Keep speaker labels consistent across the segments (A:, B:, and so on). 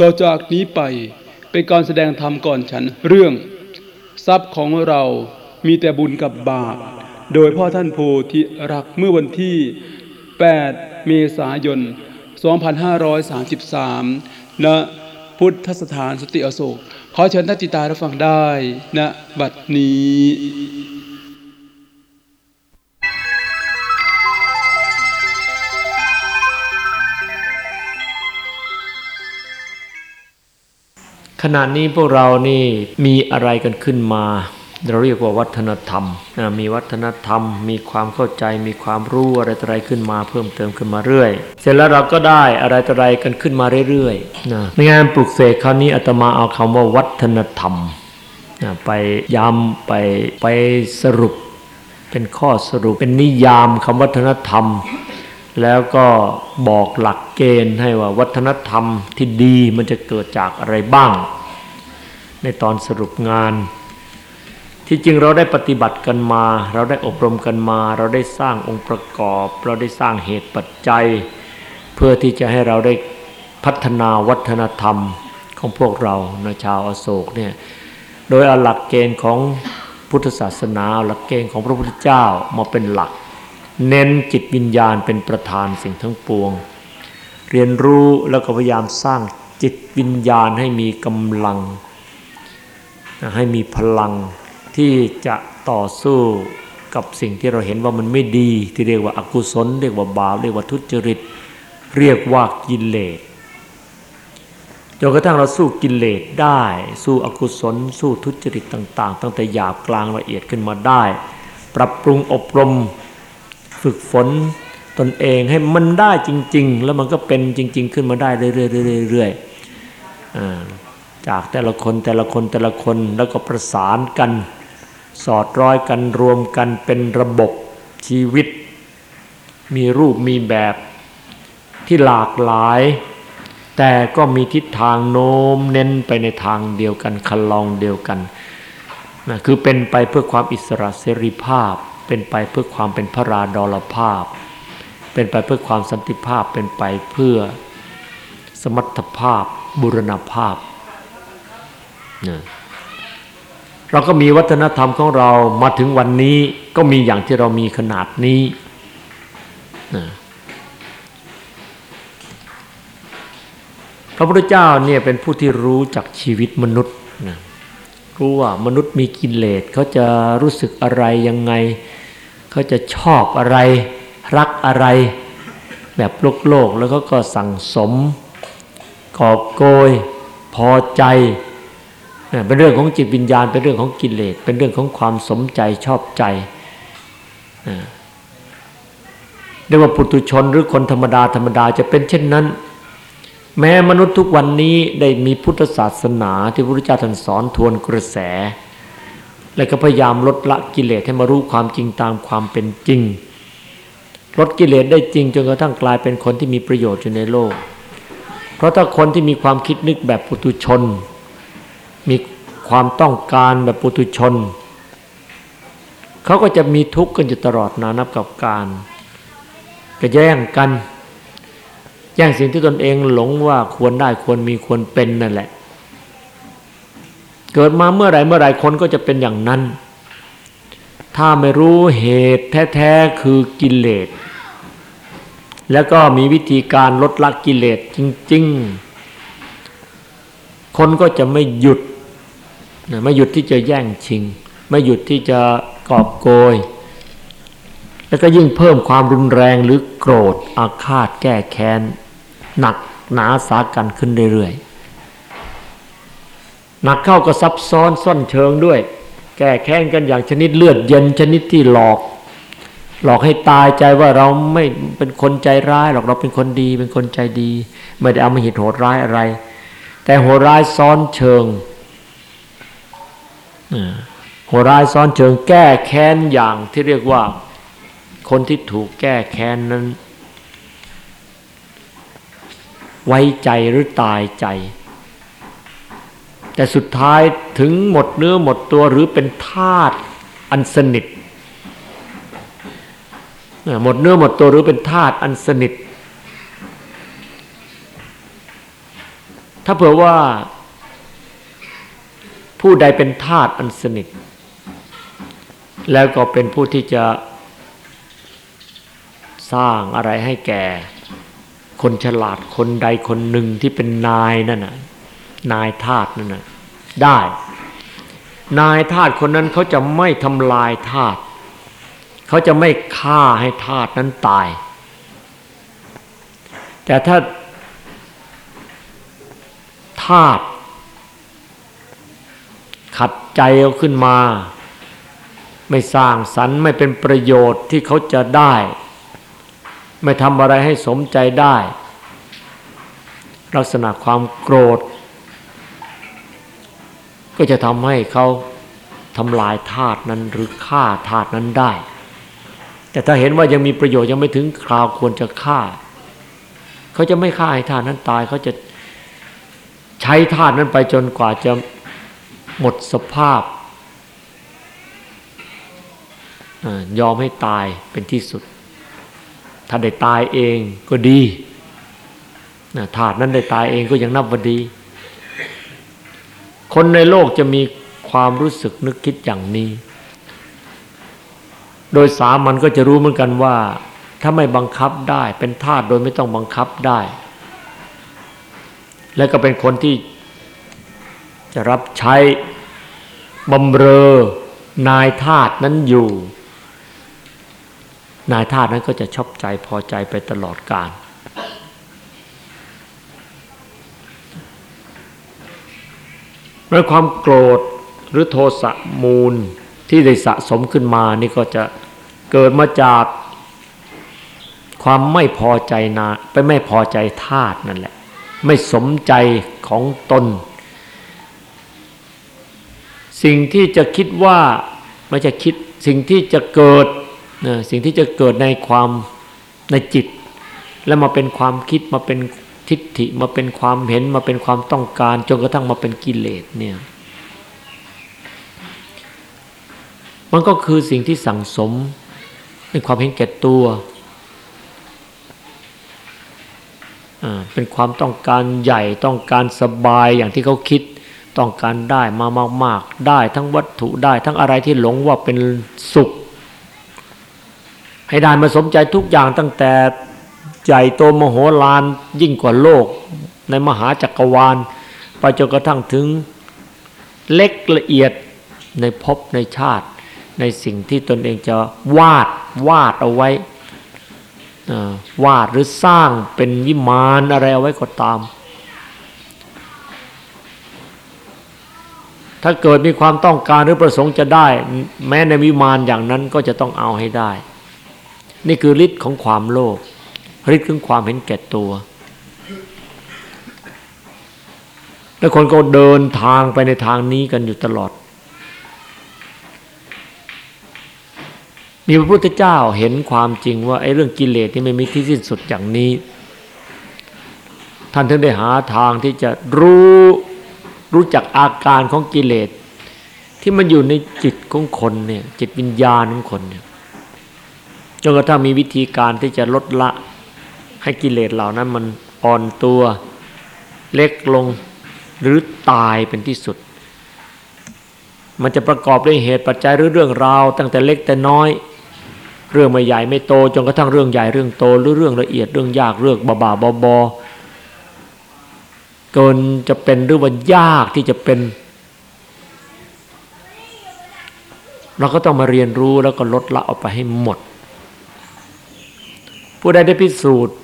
A: ต่อจากนี้ไปเป็นการแสดงธรรมก่อนฉันเรื่อง ทรัพย์ของเรามีแต่บุญกับบาป โดยพ่อท่านโพธิรักเมื่อวันที่ 8 เมษายน 2533 ณ พุทธสถานสติอโศก ขอเชิญท่านติตารับฟังได้ณบัดนี้
B: ขณะนี้พวกเรานี่มีอะไรกันขึ้นมา เราเรียกว่าวัฒนธรรมนะมีวัฒนธรรม มีความเข้าใจ มีความรู้อะไรต่ออะไรขึ้นมาเพิ่มเติมขึ้นมาเรื่อย เสร็จแล้วเราก็ได้อะไรต่ออะไรกันขึ้นมาเรื่อยๆนะในงานปลุกเสกคราวนี้อาตมาเอาคำว่าวัฒนธรรมนะไปย้ำไปไปสรุป เป็นข้อสรุปเป็นนิยามคำวัฒนธรรม แล้วก็บอกหลักเกณฑ์ให้ว่าวัฒนธรรมที่ดีมันจะเกิดจากอะไรบ้าง ในตอนสรุปงาน ที่จริงเราได้ปฏิบัติกันมา เราได้อบรมกันมา เราได้สร้างองค์ประกอบ เราได้สร้างเหตุปัจจัย เพื่อที่จะให้เราได้พัฒนาวัฒนธรรมของพวกเราในชาวอโศกเนี่ยโดยเอาหลักเกณฑ์ของพุทธศาสนาเอาหลักเกณฑ์ของพระพุทธเจ้ามาเป็นหลัก เน้นจิตวิญญาณเป็นประธานสิ่งทั้งปวง เรียนรู้แล้วก็พยายามสร้างจิตวิญญาณให้มีกำลัง ให้มีพลังที่จะต่อสู้กับสิ่งที่เราเห็นว่ามันไม่ดีที่เรียกว่าอากุศลเรียกว่าบาปเรียกว่าทุจริต เรียกว่ากิเลสจนกระทั่งเราสู้กิเลสได้ สู้อกุศล สู้ทุจริตต่าง ๆ ตั้งแต่หยาบกลางละเอียดขึ้นมาได้ ปรับปรุงอบรม ฝึกฝนตนเองให้มันได้จริง ๆ แล้วมันก็เป็นจริง ๆ ขึ้นมาได้เรื่อยๆๆจากแต่ละคนแต่ละคนแต่ละคนแล้วก็ประสานกัน สอดร้อยกันรวมกันเป็นระบบชีวิต มีรูปมีแบบที่หลากหลาย แต่ก็มีทิศทางโน้มเน้นไปในทางเดียวกันคันลองเดียวกันนะคือเป็นไปเพื่อความอิสระเสรีภาพ เป็นไปเพื่อความเป็นพระราดลภาพ เป็นไปเพื่อความสันติภาพเป็นไปเพื่อสมรรถภาพบุรณภาพนะเราก็มีวัฒนธรรมของเรามาถึงวันนี้ก็มีอย่างที่เรามีขนาดนี้นะพระพุทธเจ้าเนี่ยเป็นผู้ที่รู้จักชีวิตมนุษย์นะรู้ว่ามนุษย์มีกิเลสเขาจะรู้สึกอะไรยังไง เขาจะชอบอะไร รักอะไร แบบโลกโลกแล้วก็ก็สั่งสมกอบโกย พอใจเป็นเรื่องของจิตวิญญาณ เป็นเรื่องของกิเลสเป็นเรื่องของความสมใจชอบใจเรียกว่าปุถุชนหรือคนธรรมดาธรรมดาจะเป็นเช่นนั้น แม้มนุษย์ทุกวันนี้ได้มีพุทธศาสนาที่พระพุทธเจ้าท่านสอนทวนกระแส และก็พยายามลดละกิเลสให้มารู้ความจริงตามความเป็นจริง ลดกิเลสได้จริงจนกระทั่งกลายเป็นคนที่มีประโยชน์อยู่ในโลก เพราะถ้าคนที่มีความคิดนึกแบบปุถุชน มีความต้องการแบบปุถุชน เขาก็จะมีทุกข์กันอยู่ตลอดนานับกับการก็แย่งกันแย่งสิ่งที่ตนเองหลงว่าควรได้ควรมีควรเป็นนั่นแหละ เกิดมาเมื่อไรเมื่อไรคนก็จะเป็นอย่างนั้น ถ้าไม่รู้เหตุแท้ๆคือกิเลส แล้วก็มีวิธีการลดละกิเลสจริง ๆ คนก็จะไม่หยุดไม่หยุดที่จะแย่งชิง ไม่หยุดที่จะกอบโกย แล้วก็ยิ่งเพิ่มความรุนแรงหรือโกรธอาฆาตแก้แค้น หนักหนาสากันขึ้นเรื่อยๆ หนักเข้าก็ซับซ้อนซ่อนเชิงด้วย แก้แค้นกันอย่างชนิดเลือดเย็นชนิดที่หลอก หลอกให้ตายใจว่าเราไม่เป็นคนใจร้ายหรอกเราเป็นคนดี เป็นคนใจดี ไม่ได้เอามาหิดโหดร้ายอะไร แต่โหดร้ายซ้อนเชิงโหดร้ายซ้อนเชิงแก้แค้นอย่างที่เรียกว่า คนที่ถูกแก้แค้นนั้น ไว้ใจหรือตายใจ แต่สุดท้ายถึงหมดเนื้อหมดตัวหรือเป็นทาตุอันสนิทหมดเนื้อหมดตัวหรือเป็นทาตุอันสนิท ถ้าเผื่อว่า ผู้ใดเป็นทาสอันสนิท แล้วก็เป็นผู้ที่จะสร้างอะไรให้แก่ คนฉลาดคนใดคนหนึ่งที่เป็นนายนั่นน่ะ นายทาสนั่นน่ะได้ นายทาสคนนั้นเขาจะไม่ทำลายทาสเขาจะไม่ฆ่าให้ทาสนั้นตาย แต่ถ้าทาสขัดใจเอาขึ้นมา ไม่สร้างสรรค์ไม่เป็นประโยชน์ที่เขาจะได้ ไม่ทำอะไรให้สมใจได้ ลักษณะความโกรธ ก็จะทำให้เขาทำลายธาตุนั้นหรือฆ่าธาตุนั้นได้ แต่ถ้าเห็นว่ายังมีประโยชน์ยังไม่ถึงคราวควรจะฆ่า เขาจะไม่ฆ่าให้ธาตุนั้นตายเขาจะใช้ธาตุนั้นไปจนกว่าจะหมดสภาพยอมให้ตายเป็นที่สุด ถ้าได้ตายเองก็ดีถาดนั้นได้ตายเองก็ยังนับว่าดี คนในโลกจะมีความรู้สึกนึกคิดอย่างนี้ โดยสามันก็จะรู้เหมือนกันว่า ถ้าไม่บังคับได้เป็นทาสโดยไม่ต้องบังคับได้ และก็เป็นคนที่จะรับใช้บำเรอนายทาสนั้นอยู่ นายทาสนั้นก็จะชอบใจพอใจไปตลอดกาล เมื่อความโกรธหรือโทสะมูลที่ได้สะสมขึ้นมานี่ก็จะเกิดมาจากความไม่พอใจนาไปไม่พอใจทาสนั่นแหละ ไม่สมใจของตน สิ่งที่จะคิดว่าไม่จะคิดสิ่งที่จะเกิดสิ่งที่จะเกิดในความในจิต แล้วมาเป็นความคิดมาเป็น ทิฏฐิมาเป็นความเห็นมาเป็นความต้องการจนกระทั่งมาเป็นกิเลสเนี่ยมันก็คือสิ่งที่สั่งสมในความเห็นแก่ตัวเป็นความต้องการใหญ่ต้องการสบายอย่างที่เขาคิดต้องการได้มามากๆ ได้ทั้งวัตถุได้ทั้งอะไรที่หลงว่าเป็นสุข ให้ได้มาสมใจทุกอย่างตั้งแต่ ใหญ่โตมโหฬารยิ่งกว่าโลก ในมหาจักรวาลไปจนกระทั่งถึงเล็กละเอียดในภพในชาติ ในสิ่งที่ตนเองจะวาดวาดเอาไว้วาดหรือสร้างเป็นวิมานอะไรเอาไว้ก็ตาม ถ้าเกิดมีความต้องการหรือประสงค์จะได้ แม้ในวิมานอย่างนั้นก็จะต้องเอาให้ได้ นี่คือฤทธิ์ของความโลภ ฤทธิ์ของความเห็นแก่ตัว แล้วคนก็เดินทางไปในทางนี้กันอยู่ตลอด มีพระพุทธเจ้าเห็นความจริงว่าไอ้เรื่องกิเลสที่ไม่มีที่สิ้นสุดอย่างนี้ ท่านถึงได้หาทางที่จะรู้รู้จักอาการของกิเลสที่มันอยู่ในจิตของคนเนี่ยจิตวิญญาณของคนเนี่ยจนกระทั่งมีวิธีการที่จะลดละ ให้กิเลสเหล่านั้นมันอ่อนตัวเล็กลงหรือตายเป็นที่สุด มันจะประกอบด้วยเหตุปัจจัยหรือเรื่องราว ตั้งแต่เล็กแต่น้อย เรื่องไม่ใหญ่ไม่โตจนกระทั่งเรื่องใหญ่เรื่องโตหรือเรื่องละเอียดเรื่องยากเรื่องบาบาบอบอเกินจะเป็นหรือว่ายากที่จะเป็น เราก็ต้องมาเรียนรู้แล้วก็ลดละออกไปให้หมด ผู้ใดได้พิสูจน์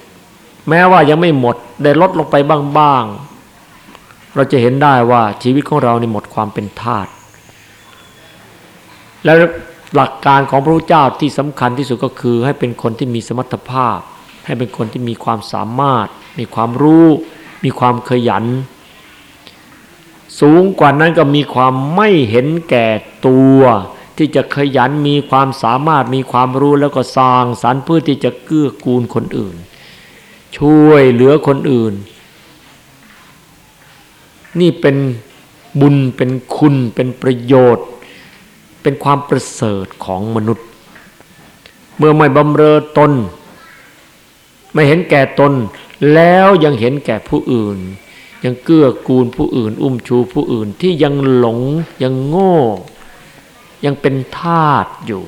B: แม้ว่ายังไม่หมดได้ลดลงไปบ้างๆเราจะเห็นได้ว่าชีวิตของเราในหมดความเป็นทาสและหลักการของพระพุทธเจ้าที่สำคัญที่สุดก็คือ ให้เป็นคนที่มีสมรรถภาพ ให้เป็นคนที่มีความสามารถ มีความรู้ มีความขยัน สูงกว่านั้นก็มีความไม่เห็นแก่ตัว ที่จะขยันมีความสามารถมีความรู้แล้วก็สร้างสรรค์เพื่อที่จะเกื้อกูลคนอื่น ช่วยเหลือคนอื่น นี่เป็นบุญเป็นคุณเป็นประโยชน์ เป็นความประเสริฐของมนุษย์ เมื่อไม่บำเรอตน ไม่เห็นแก่ตน แล้วยังเห็นแก่ผู้อื่น ยังเกื้อกูลผู้อื่น อุ้มชูผู้อื่นที่ยังหลงยังโง่ ยังเป็นทาตอยู่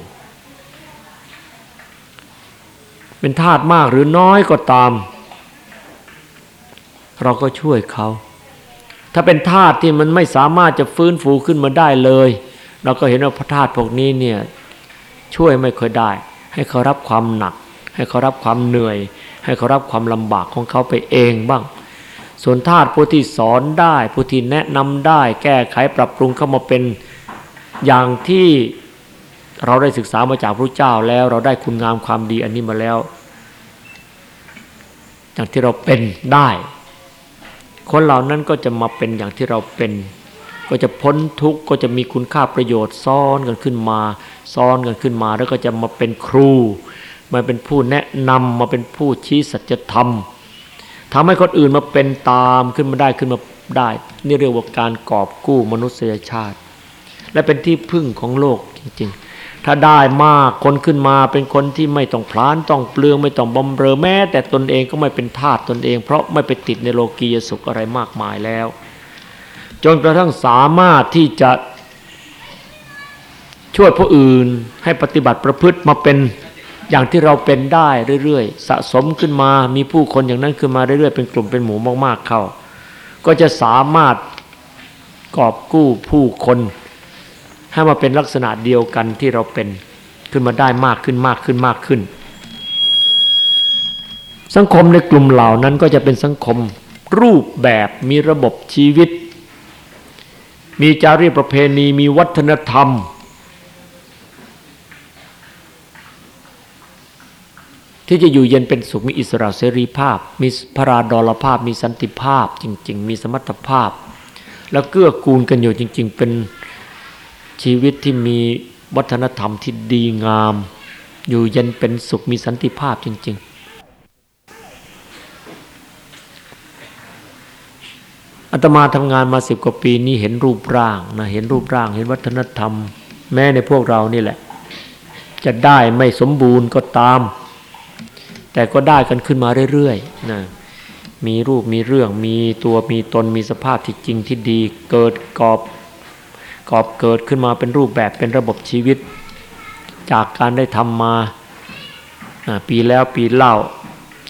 B: เป็นทาตมากหรือน้อยก็ตาม เราก็ช่วยเขา ถ้าเป็นธาตุที่มันไม่สามารถจะฟื้นฟูขึ้นมาได้เลย เราก็เห็นว่าพระธาตุพวกนี้เนี่ยช่วยไม่ค่อยได้ ให้เขารับความหนัก ให้เขารับความเหนื่อย ให้เขารับความลำบากของเขาไปเองบ้าง ส่วนธาตุผู้ที่สอนได้ผู้ที่แนะนำได้ แก้ไขปรับปรุงเข้ามาเป็นอย่างที่ เราได้ศึกษามาจากพระเจ้าแล้ว เราได้คุณงามความดีอันนี้มาแล้ว อย่างที่เราเป็นได้ คนเหล่านั้นก็จะมาเป็นอย่างที่เราเป็น ก็จะพ้นทุกข์ก็จะมีคุณค่าประโยชน์ซ้อนกันขึ้นมา ซ้อนกันขึ้นมา แล้วก็จะมาเป็นครู มาเป็นผู้แนะนำมาเป็นผู้ชี้สัจธรรมทำให้คนอื่นมาเป็นตามขึ้นมาได้ขึ้นมาได้ นี่เรียกว่าการกอบกู้มนุษยชาติ และเป็นที่พึ่งของโลกจริง ๆ ถ้าได้มากคนขึ้นมาเป็นคนที่ไม่ต้องพลานต้องเปลืองไม่ต้องบำเรอแม้ แต่ตนเองก็ไม่เป็นทาสตนเอง เพราะไม่ไปติดในโลกียสุขอะไรมากมายแล้ว จนกระทั่งสามารถที่จะช่วยผู้อื่นให้ปฏิบัติประพฤติมาเป็นอย่างที่เราเป็นได้เรื่อยๆ สะสมขึ้นมามีผู้คนอย่างนั้นขึ้นมาเรื่อยๆ เป็นกลุ่มเป็นหมู่มากๆเข้า ก็จะสามารถกอบกู้ผู้คน ให้มาเป็นลักษณะเดียวกันที่เราเป็นขึ้นมาได้มากขึ้นมากขึ้นมากขึ้น สังคมในกลุ่มเหล่านั้นก็จะเป็นสังคมรูปแบบมีระบบชีวิต มีจารีตประเพณีมีวัฒนธรรม ที่จะอยู่เย็นเป็นสุขมีอิสระเสรีภาพ มีพระราดลภาพ มีสันติภาพจริง ๆ มีสมรรถภาพ แล้วเกื้อกูลกันอยู่จริง ๆ เป็น ชีวิตที่มีวัฒนธรรมที่ดีงาม อยู่เย็นเป็นสุขมีสันติภาพจริง ๆอาตมาทำงานมาสิบกว่าปีนี้เห็นรูปร่างนะเห็นรูปร่าง เห็นวัฒนธรรม แม้ในพวกเรานี่แหละ จะได้ไม่สมบูรณ์ก็ตาม แต่ก็ได้กันขึ้นมาเรื่อยๆนะมีรูปมีเรื่องมีตัวมีตนมีสภาพที่จริงที่ดี เกิดกอบ กอบเกิดขึ้นมาเป็นรูปแบบเป็นระบบชีวิต จากการได้ทำมาปีแล้วปีเล่า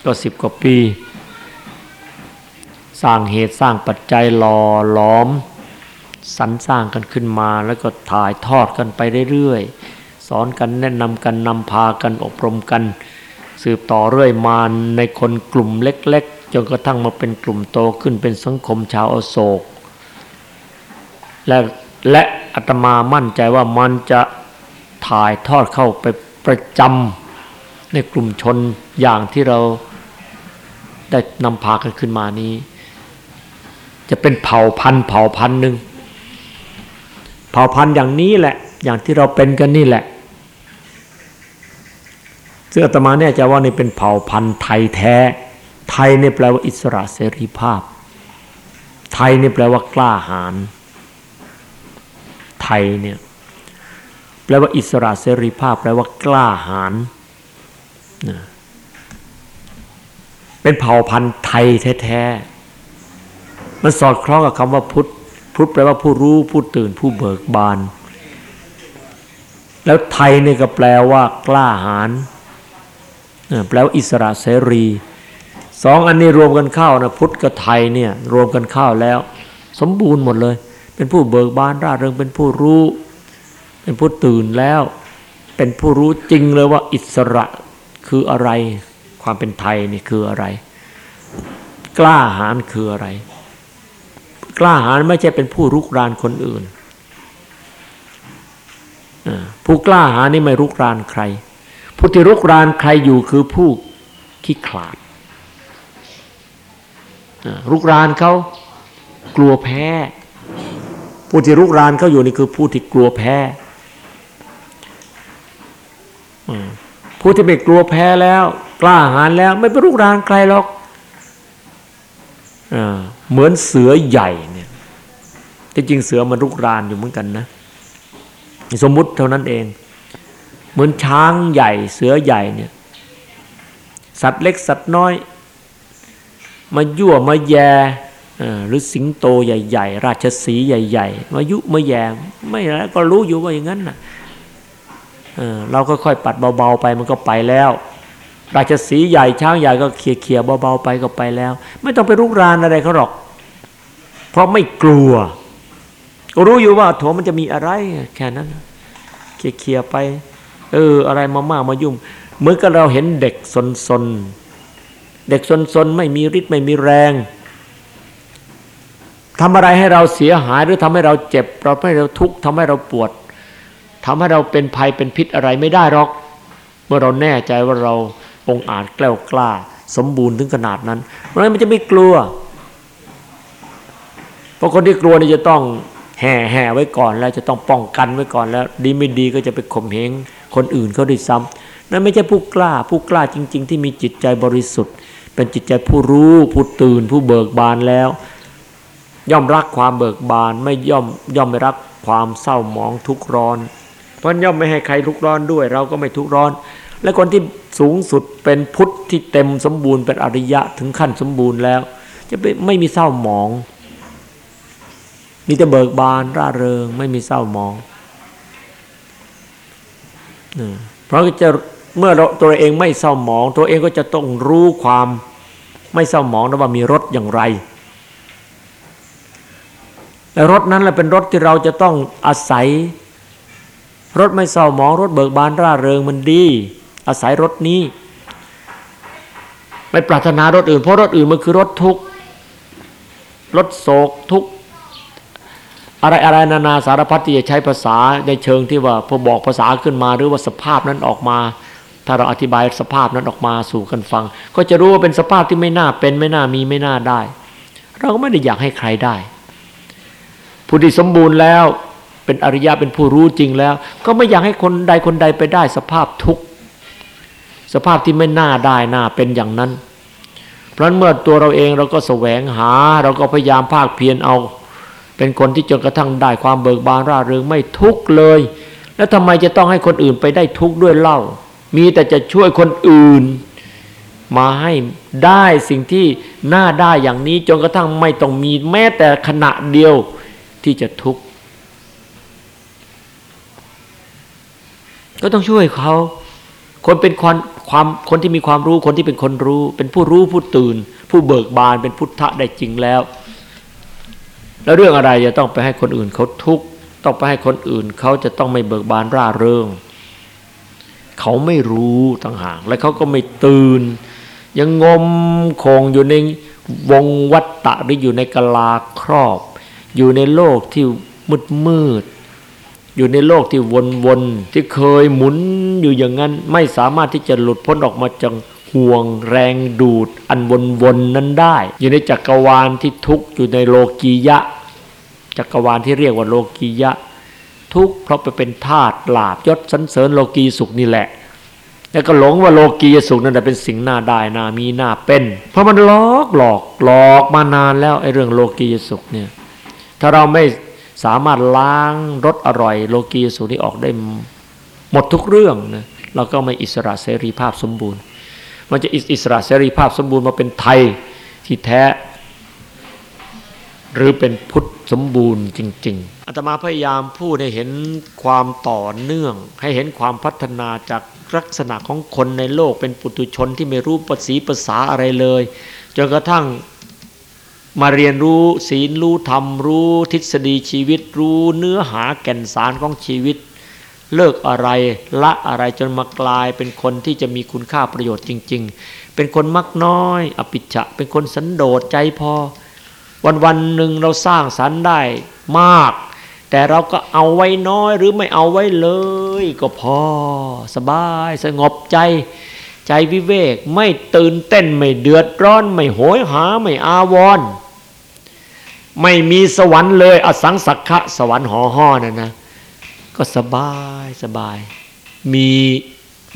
B: ก็สิบกว่าปี สร้างเหตุสร้างปัจจัยหล่อหลอมสรรสร้างกันขึ้นมาแล้วก็ถ่ายทอดกันไปเรื่อยๆสอนกันแนะนำกันนำพากันอบรมกัน สืบต่อเรื่อยมาในคนกลุ่มเล็ก ๆจนกระทั่งมาเป็นกลุ่มโตขึ้นเป็นสังคมชาวอโศก และ และอาตมามั่นใจว่ามันจะถ่ายทอดเข้าไปประจำในกลุ่มชนอย่างที่เราได้นำพากันขึ้นมานี้ จะเป็นเผ่าพันธุ์เผ่าพันธุ์หนึ่งเผ่าพันธุ์อย่างนี้แหละ อย่างที่เราเป็นกันนี่แหละซึ่งอาตมาเนี่ยจะว่านี่เป็นเผ่าพันธุ์ไทยแท้ ไทยนี่แปลว่าอิสระเสรีภาพ ไทยนี่แปลว่ากล้าหาญ ไทยเนี่ยแปลว่าอิสระเสรีภาพแปลว่ากล้าหาญเป็นเผ่าพันธุ์ไทยแท้ๆ มันสอดคล้องกับคำว่าพุทธ พุทธแปลว่าผู้รู้ผู้ตื่นผู้เบิกบาน แล้วไทยเนี่ยก็แปลว่ากล้าหาญแปลว่าอิสระเสรีสองอันนี้รวมกันเข้านะพุทธกับไทยเนี่ยรวมกันเข้าแล้ว สมบูรณ์หมดเลย เป็นผู้เบิกบานร่าเริงเป็นผู้รู้ เป็นผู้ตื่นแล้ว เป็นผู้รู้จริงเลยว่าอิสระคืออะไร ความเป็นไทยนี่คืออะไร กล้าหาญคืออะไร กล้าหาญไม่ใช่เป็นผู้รุกรานคนอื่นผู้กล้าหาญนี่ไม่รุกรานใคร ผู้ที่รุกรานใครอยู่คือผู้ขี้ขลาดรุกรานเขากลัวแพ้ ผู้ที่รุกรานเขาอยู่นี่คือผู้ที่กลัวแพ้ผู้ที่ไม่กลัวแพ้แล้ว กล้าหาญแล้ว ไม่ไปรุกรานใครหรอกเหมือนเสือใหญ่เนี่ยที่จริงเสือมันรุกรานอยู่เหมือนกันนะสมมุติเท่านั้นเอง เหมือนช้างใหญ่เสือใหญ่เนี่ย สัตว์เล็กสัตว์น้อย มายั่วมาแย หรือสิงโตใหญ่ ๆ ราชสีใหญ่ ๆ มายุมาแยมไม่แล้วก็รู้อยู่ว่าอย่างนั้นนะเราก็ค่อยปัดเบาๆไปมันก็ไปแล้ว ราชสีใหญ่ช้างใหญ่ก็เขี่ยๆเบาๆไปก็ไปแล้ว ไม่ต้องไปรุกรานอะไรเขาหรอก เพราะไม่กลัวก็รู้อยู่ว่าโถมันจะมีอะไรแค่นั้นเขี่ยๆไป เออ อะไรมามากมายุ่งเหมือนกับเราเห็นเด็กสนๆเด็กสนๆไม่มีฤทธิ์ไม่มีแรง ทำอะไรให้เราเสียหายหรือทำให้เราเจ็บเราให้เราทุกข์ทำให้เราปวดทำให้เราเป็นภัยเป็นพิษอะไรไม่ได้หรอก เมื่อเราแน่ใจว่าเราองอาจแกล้วกล้า สมบูรณ์ถึงขนาดนั้นเพราะนั้นมันจะไม่กลัวเพราะคนที่กลัวนี่จะต้องแห่แห่ไว้ก่อนแล้วจะต้องป้องกันไว้ก่อนแล้ว ดีไม่ดีก็จะไปข่มเหงคนอื่นเขาด้วยซ้ำนั่นไม่ใช่ผู้กล้าผู้กล้าจริง ๆ ที่มีจิตใจบริสุทธิ์ เป็นจิตใจผู้รู้ผู้ตื่นผู้เบิกบานแล้ว ย่อมรักความเบิกบานไม่ย่อมย่อมไม่รักความเศร้าหมองทุกร้อน เพราะย่อมไม่ให้ใครทุกร้อนด้วย เราก็ไม่ทุกร้อน และคนที่สูงสุดเป็นพุทธที่เต็มสมบูรณ์เป็นอริยะถึงขั้นสมบูรณ์แล้ว จะไม่มีเศร้าหมอง มีแต่เบิกบานร่าเริง ไม่มีเศร้าหมองเพราะจะเมื่อตัวเองไม่เศร้าหมอง ตัวเองก็จะต้องรู้ความไม่เศร้าหมองนะว่ามีรสอย่างไร แต่รถนั้นแหละเป็นรถที่เราจะต้องอาศัย รถไม่เศร้าหมองรถเบิกบานร่าเริงมันดี อาศัยรถนี้ ไม่ปรารถนารถอื่น เพราะรถอื่นมันคือรถทุกข์รถโศกทุกข์อะไรอะไรนานาสารพัดที่จะใช้ภาษาในเชิงที่ว่าพอบอกภาษาขึ้นมาหรือว่าสภาพนั้นออกมา ถ้าเราอธิบายสภาพนั้นออกมาสู่กันฟัง ก็จะรู้ว่าเป็นสภาพที่ไม่น่าเป็นไม่น่ามีไม่น่าได้ เราก็ไม่ได้อยากให้ใครได้ ผู้ที่สมบูรณ์แล้ว เป็นอริยะเป็นผู้รู้จริงแล้ว ก็ไม่อยากให้คนใดคนใดไปได้สภาพทุกข์สภาพที่ไม่น่าได้น่าเป็นอย่างนั้น เพราะเมื่อตัวเราเองเราก็แสวงหา เราก็พยายามภาคเพียรเอา เป็นคนที่จนกระทั่งได้ความเบิกบานร่าเริงไม่ทุกข์เลย แล้วทำไมจะต้องให้คนอื่นไปได้ทุกข์ด้วยเล่า มีแต่จะช่วยคนอื่น มาให้ได้สิ่งที่น่าได้อย่างนี้จนกระทั่งไม่ต้องมีแม้แต่ขณะเดียว ที่จะทุกข์ก็ต้องช่วยเขาคนเป็นความความคนที่มีความรู้คนที่เป็นคนรู้ เป็นผู้รู้ผู้ตื่น ผู้เบิกบานเป็นพุทธะได้จริงแล้ว แล้วเรื่องอะไรจะต้องไปให้คนอื่นเขาทุกข์ต้องไปให้คนอื่นเขาจะต้องไม่เบิกบานร่าเริงเขาไม่รู้ต่างหากและเขาก็ไม่ตื่น ยังงมคงอยู่ในวงวัฏฏะหรืออยู่ในกลาครอบ อยู่ในโลกที่มืดมืด อยู่ในโลกที่วนวนที่เคยหมุนอยู่อย่างนั้น ไม่สามารถที่จะหลุดพ้นออกมาจากห่วงแรงดูด อันวนวนนั้นได้ อยู่ในจักรวาลที่ทุกข์อยู่ในโลกียะ จักรวาลที่เรียกว่าโลกียะ ทุกข์เพราะไปเป็นธาตุลาบยศสันเสริญโลกีสุขนี่แหละแล้วก็หลงว่าโลกียสุขนั่นเป็นสิ่งน่าได้น่ามีน่าเป็น เพราะมันหลอกหลอกหลอกมานานแล้วไอ้เรื่องโลกียสุขเนี่ย ถ้าเราไม่สามารถล้างรสอร่อย โลกีสูนี้ออกได้หมดทุกเรื่องนะเราก็ไม่อิสระเสรีภาพสมบูรณ์ มันจะอิสระเสรีภาพสมบูรณ์มาเป็นไทยที่แท้ หรือเป็นพุทธสมบูรณ์จริง ๆอาตมาพยายามพูดให้เห็นความต่อเนื่อง ให้เห็นความพัฒนาจากลักษณะของคนในโลกเป็นปุถุชนที่ไม่รู้ภาษีภาษาอะไรเลยจนกระทั่ง มาเรียนรู้ศีลรู้ธรรม รู้ทฤษฎีชีวิต รู้เนื้อหาแก่นสารของชีวิต เลิกอะไรละอะไรจนมากลาย เป็นคนที่จะมีคุณค่าประโยชน์จริง ๆ เป็นคนมักน้อย อภิชะเป็นคนสันโดษใจพอ วันวันหนึ่งเราสร้างสรรค์ได้มาก แต่เราก็เอาไว้น้อยหรือไม่เอาไว้เลย ก็พอ สบายสงบใจ ใจวิเวก ไม่ตื่นเต้นไม่เดือดร้อน ไม่โหยหาไม่อาวร ไม่มีสวรรค์เลยอสังสักขะสวรรค์ห่อห่อนั่นนะ ก็สบายสบาย มี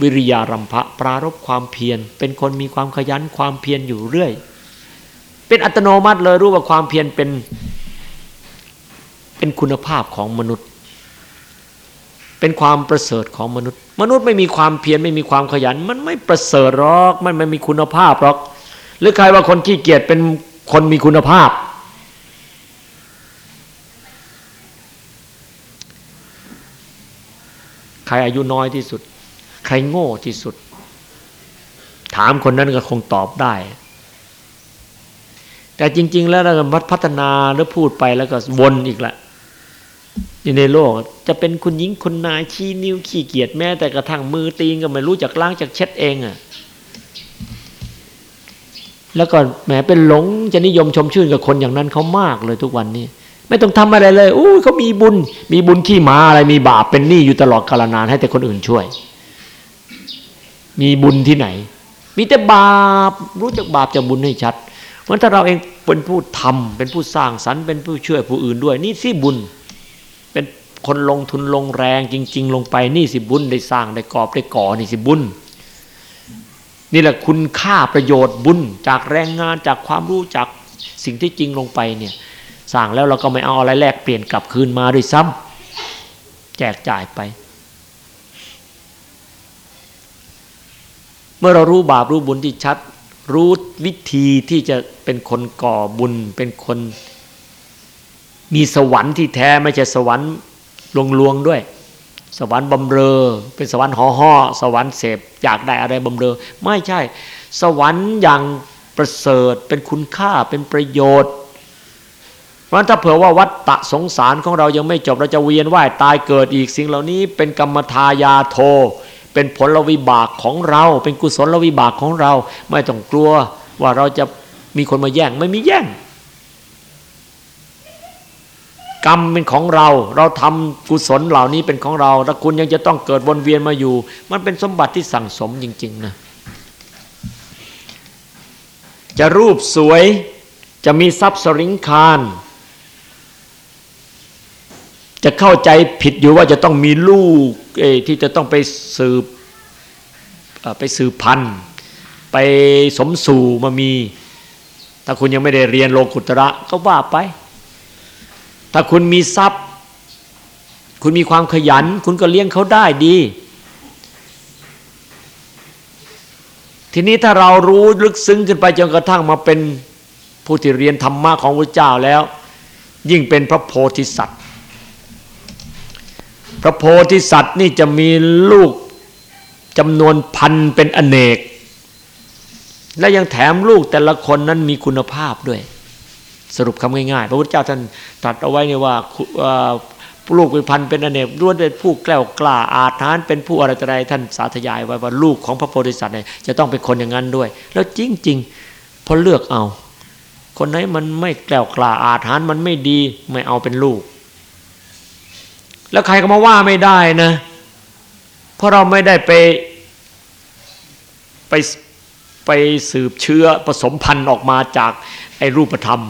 B: วิริยารัมภะปรารบความเพียร เป็นคนมีความขยันความเพียรอยู่เรื่อย เป็นอัตโนมัติเลยรู้ว่าความเพียรเป็นเป็นคุณภาพของมนุษย์ เป็นความประเสริฐของมนุษย์ มนุษย์ไม่มีความเพียรไม่มีความขยัน มันไม่ประเสริฐหรอกมันไม่มีคุณภาพหรอก หรือใครว่าคนขี้เกียจเป็นคนมีคุณภาพ ใครอายุน้อยที่สุด ใครโง่ที่สุด ถามคนนั้นก็คงตอบได้แต่จริง ๆ แล้วเราพัฒนาแล้วพูดไปแล้วก็วนอีกละ อยู่ในโลก จะเป็นคุณหญิงคุณนายชี้นิ้วขี้เกียจแม้แต่กระทั่งมือตีนก็ไม่รู้จักล้างจักเช็ดเองอะ่ะแล้วก็แหมเป็นหลงจะนิยมชมชื่นกับคนอย่างนั้นเขามากเลยทุกวันนี้ ไม่ต้องทำอะไรเลยอู้เขามีบุญ มีบุญขี้มาอะไรมีบาปเป็นหนี้อยู่ตลอดกาลนานให้แต่คนอื่นช่วย มีบุญที่ไหน มีแต่บาปรู้จักบาปจากบุญให้ชัดเพราะถ้าเราเองเป็นผู้ทำเป็นผู้สร้างสรรค์เป็นผู้ช่วยผู้อื่นด้วย นี่สิบุญ คนลงทุนลงแรงจริง ๆ ลงไปนี่สิบุญได้สร้างได้กอบได้ก่อนี่สิบุญนี่แหละคุณค่าประโยชน์บุญจากแรงงานจากความรู้จากสิ่งที่จริงลงไปเนี่ยสร้างแล้วเราก็ไม่เอาอะไรแลกเปลี่ยนกลับคืนมาด้วยซ้ำแจกจ่ายไป เมื่อเรารู้บาปรู้บุญที่ชัด รู้วิธีที่จะเป็นคนก่อบุญเป็นคนมีสวรรค์ที่แท้ไม่ใช่สวรรค์ ลวงๆด้วย สวรรค์บำเรอ เป็นสวรรค์ห่อห่อสวรรค์เสพอยากได้อะไรบำเรอ ไม่ใช่ สวรรค์อย่างประเสริฐเป็นคุณค่าเป็นประโยชน์เพราะถ้าเผื่อว่าวัฏตะสงสารของเรายังไม่จบเราจะเวียนว่ายตายเกิดอีกสิ่งเหล่านี้ เป็นกรรมทายาโท เป็นผลวิบากของเรา เป็นกุศลวิบากของเรา ไม่ต้องกลัวว่าเราจะมีคนมาแย่งไม่มีแย่ง กรรมเป็นของเรา เราทำกุศลเหล่านี้เป็นของเราถ้าคุณยังจะต้องเกิดวนเวียนมาอยู่ มันเป็นสมบัติที่สั่งสมจริง ๆ นะ จะรูปสวยจะมีทรัพย์สริงคารจะเข้าใจผิดอยู่ว่าจะต้องมีลูกที่จะต้องไปสืบไปสืบพันธุ์ ไปสมสู่มามี ถ้าคุณยังไม่ได้เรียนโลกุตระก็ว่าไป ถ้าคุณมีทรัพย์ คุณมีความขยัน คุณก็เลี้ยงเขาได้ดี ทีนี้ถ้าเรารู้ลึกซึ้งขึ้นไปจนกระทั่งมาเป็นผู้ที่เรียนธรรมะของพระเจ้าแล้ว ยิ่งเป็นพระโพธิสัตว์ พระโพธิสัตว์นี่จะมีลูกจำนวนพันเป็นอเนก และยังแถมลูกแต่ละคนนั้นมีคุณภาพด้วย สรุปคำง่ายๆ พระพุทธเจ้าท่านตรัสเอาไว้เนี่ยว่าลูกเป็นพันเป็นอเนกล้วนเป็นผู้แกล้วกล้าอาถรรพ์เป็นผู้อะไรต่ออะไรท่านสาธยายไว้ว่าลูกของพระโพธิสัตว์เนี่ยจะต้องเป็นคนอย่างนั้นด้วย แล้วจริงๆพอเลือกเอา คนไหนมันไม่แกล้วกล้าอาถรรพ์มันไม่ดีไม่เอาเป็นลูก แล้วใครก็มาว่าไม่ได้นะ เพราะเราไม่ได้ไปไปไปสืบเชื้อผสมพันธุ์ออกมาจากไอ้รูปธรรม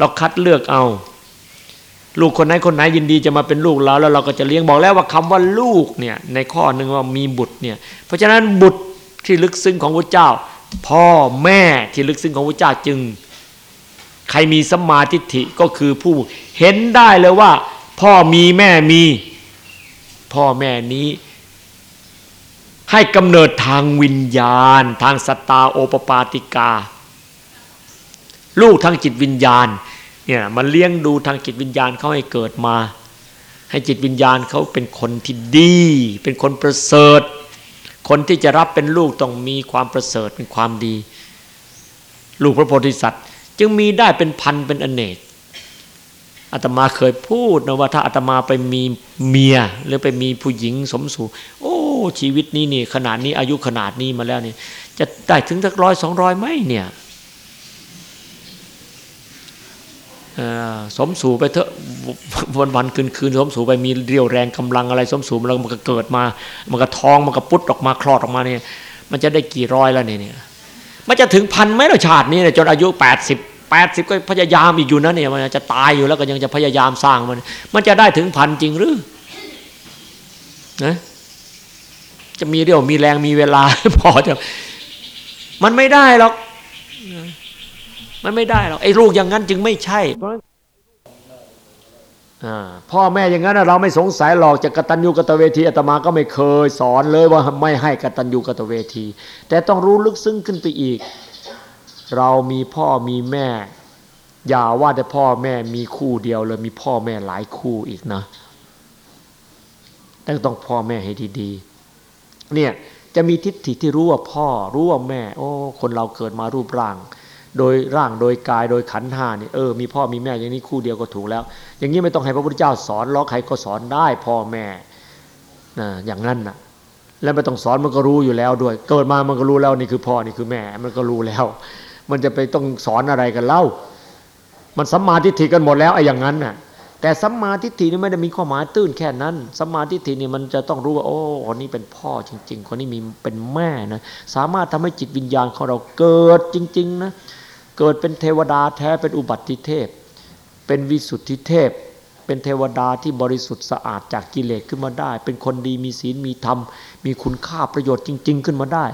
B: เราคัดเลือกเอา ลูกคนไหนคนไหนยินดีจะมาเป็นลูกเราแล้วเราก็จะเลี้ยงบอกแล้วว่าคำว่าลูกเนี่ยในข้อหนึ่งว่ามีบุตรเนี่ยเพราะฉะนั้นบุตรที่ลึกซึ้งของพระเจ้า พ่อแม่ที่ลึกซึ้งของพระเจ้าจึง ใครมีสมาธิิก็คือผู้เห็นได้เลยว่า พ่อมีแม่มี พ่อแม่นี้ ให้กำเนิดทางวิญญาณ ทางสตาโอปปาติกา ลูกทางจิตวิญญาณเนี่ยมันเลี้ยงดูทางจิตวิญญาณเขาให้เกิดมา ให้จิตวิญญาณเขาเป็นคนที่ดี เป็นคนประเสริฐ คนที่จะรับเป็นลูกต้องมีความประเสริฐเป็นความดี ลูกพระโพธิสัตว์ จึงมีได้เป็นพันเป็นอเนกอาตมาเคยพูดนะว่าถ้าอาตมาไปมีเมีย หรือไปมีผู้หญิงสมสู่ โอ้ชีวิตนี้นี่ขนาดนี้อายุขนาดนี้มาแล้วนี่จะได้ถึงสักร้อยสองร้อยไหมเนี่ย สมสู่ไปเถอะวันวันคืนคืนสมสู่ไปมีเรียวแรงกำลังอะไรสมสู่มันมันก็เกิดมา มันก็ท้องมันก็พุทออกมาคลอดออกมาเนี่ยมันจะได้กี่ร้อยแล้วเนี่ยมันจะถึงพันไหมเราชาตินี้เนี่ยจนอายุแปดสิบแปดสิบก็พยายามอีกอยู่นะเนี่ยมันจะตายอยู่แล้วก็ยังจะพยายามสร้างมัน มันจะได้ถึงพันจริงหรือนะจะมีเรี่ยวมีแรงมีเวลาพอจะมันไม่ได้หรอก มันไม่ได้หรอกไอ้ลูกอย่างนั้นจึงไม่ใช่พ่อแม่อย่างนั้นเราไม่สงสัยหรอกจะกตัญญูกตเวทีอาตมาก็ไม่เคยสอนเลยว่าไม่ให้กตัญญูกตเวที แต่ต้องรู้ลึกซึ้งขึ้นไปอีก เรามีพ่อมีแม่ อย่าว่าแต่พ่อแม่มีคู่เดียวเลยมีพ่อแม่หลายคู่อีกนะต่แต่ต้องพ่อแม่ให้ดีๆเนี่ยจะมีทิฏฐิที่รู้ว่าพ่อรู้ว่าแม่ โอ้ คนเราเกิดมารูปร่าง โดยร่างโดยกายโดยขันธ์ห้านี่เออมีพ่อมีแม่อย่างนี้คู่เดียวก็ถูกแล้ว อย่างนี้ไม่ต้องให้พระพุทธเจ้าสอนล้อใครก็สอนได้พ่อแม่นะอย่างนั้นนะแล้วไม่ต้องสอนมันก็รู้อยู่แล้วด้วย เกิดมามันก็รู้แล้วนี่คือพ่อนี่คือแม่ มันก็รู้แล้ว มันจะไปต้องสอนอะไรกันเล่า มันสัมมาทิฏฐิกันหมดแล้วไอ้อย่างนั้นน่ะแต่สัมมาทิฏฐินี่ไม่ได้มีความหมายตื้นแค่นั้นสัมมาทิฏฐินี่มันจะต้องรู้ว่า โอ้คนนี้เป็นพ่อจริง ๆ คนนี้มีเป็นแม่นะ สามารถทำให้จิตวิญญาณของเราเกิดจริง ๆ นะ เกิดเป็นเทวดาแท้เป็นอุบัติเทพ เป็นวิสุทธิเทพ เป็นเทวดาที่บริสุทธิ์สะอาดจากกิเลสขึ้นมาได้ เป็นคนดีมีศีลมีธรรม มีคุณค่าประโยชน์จริง ๆ ขึ้นมาได้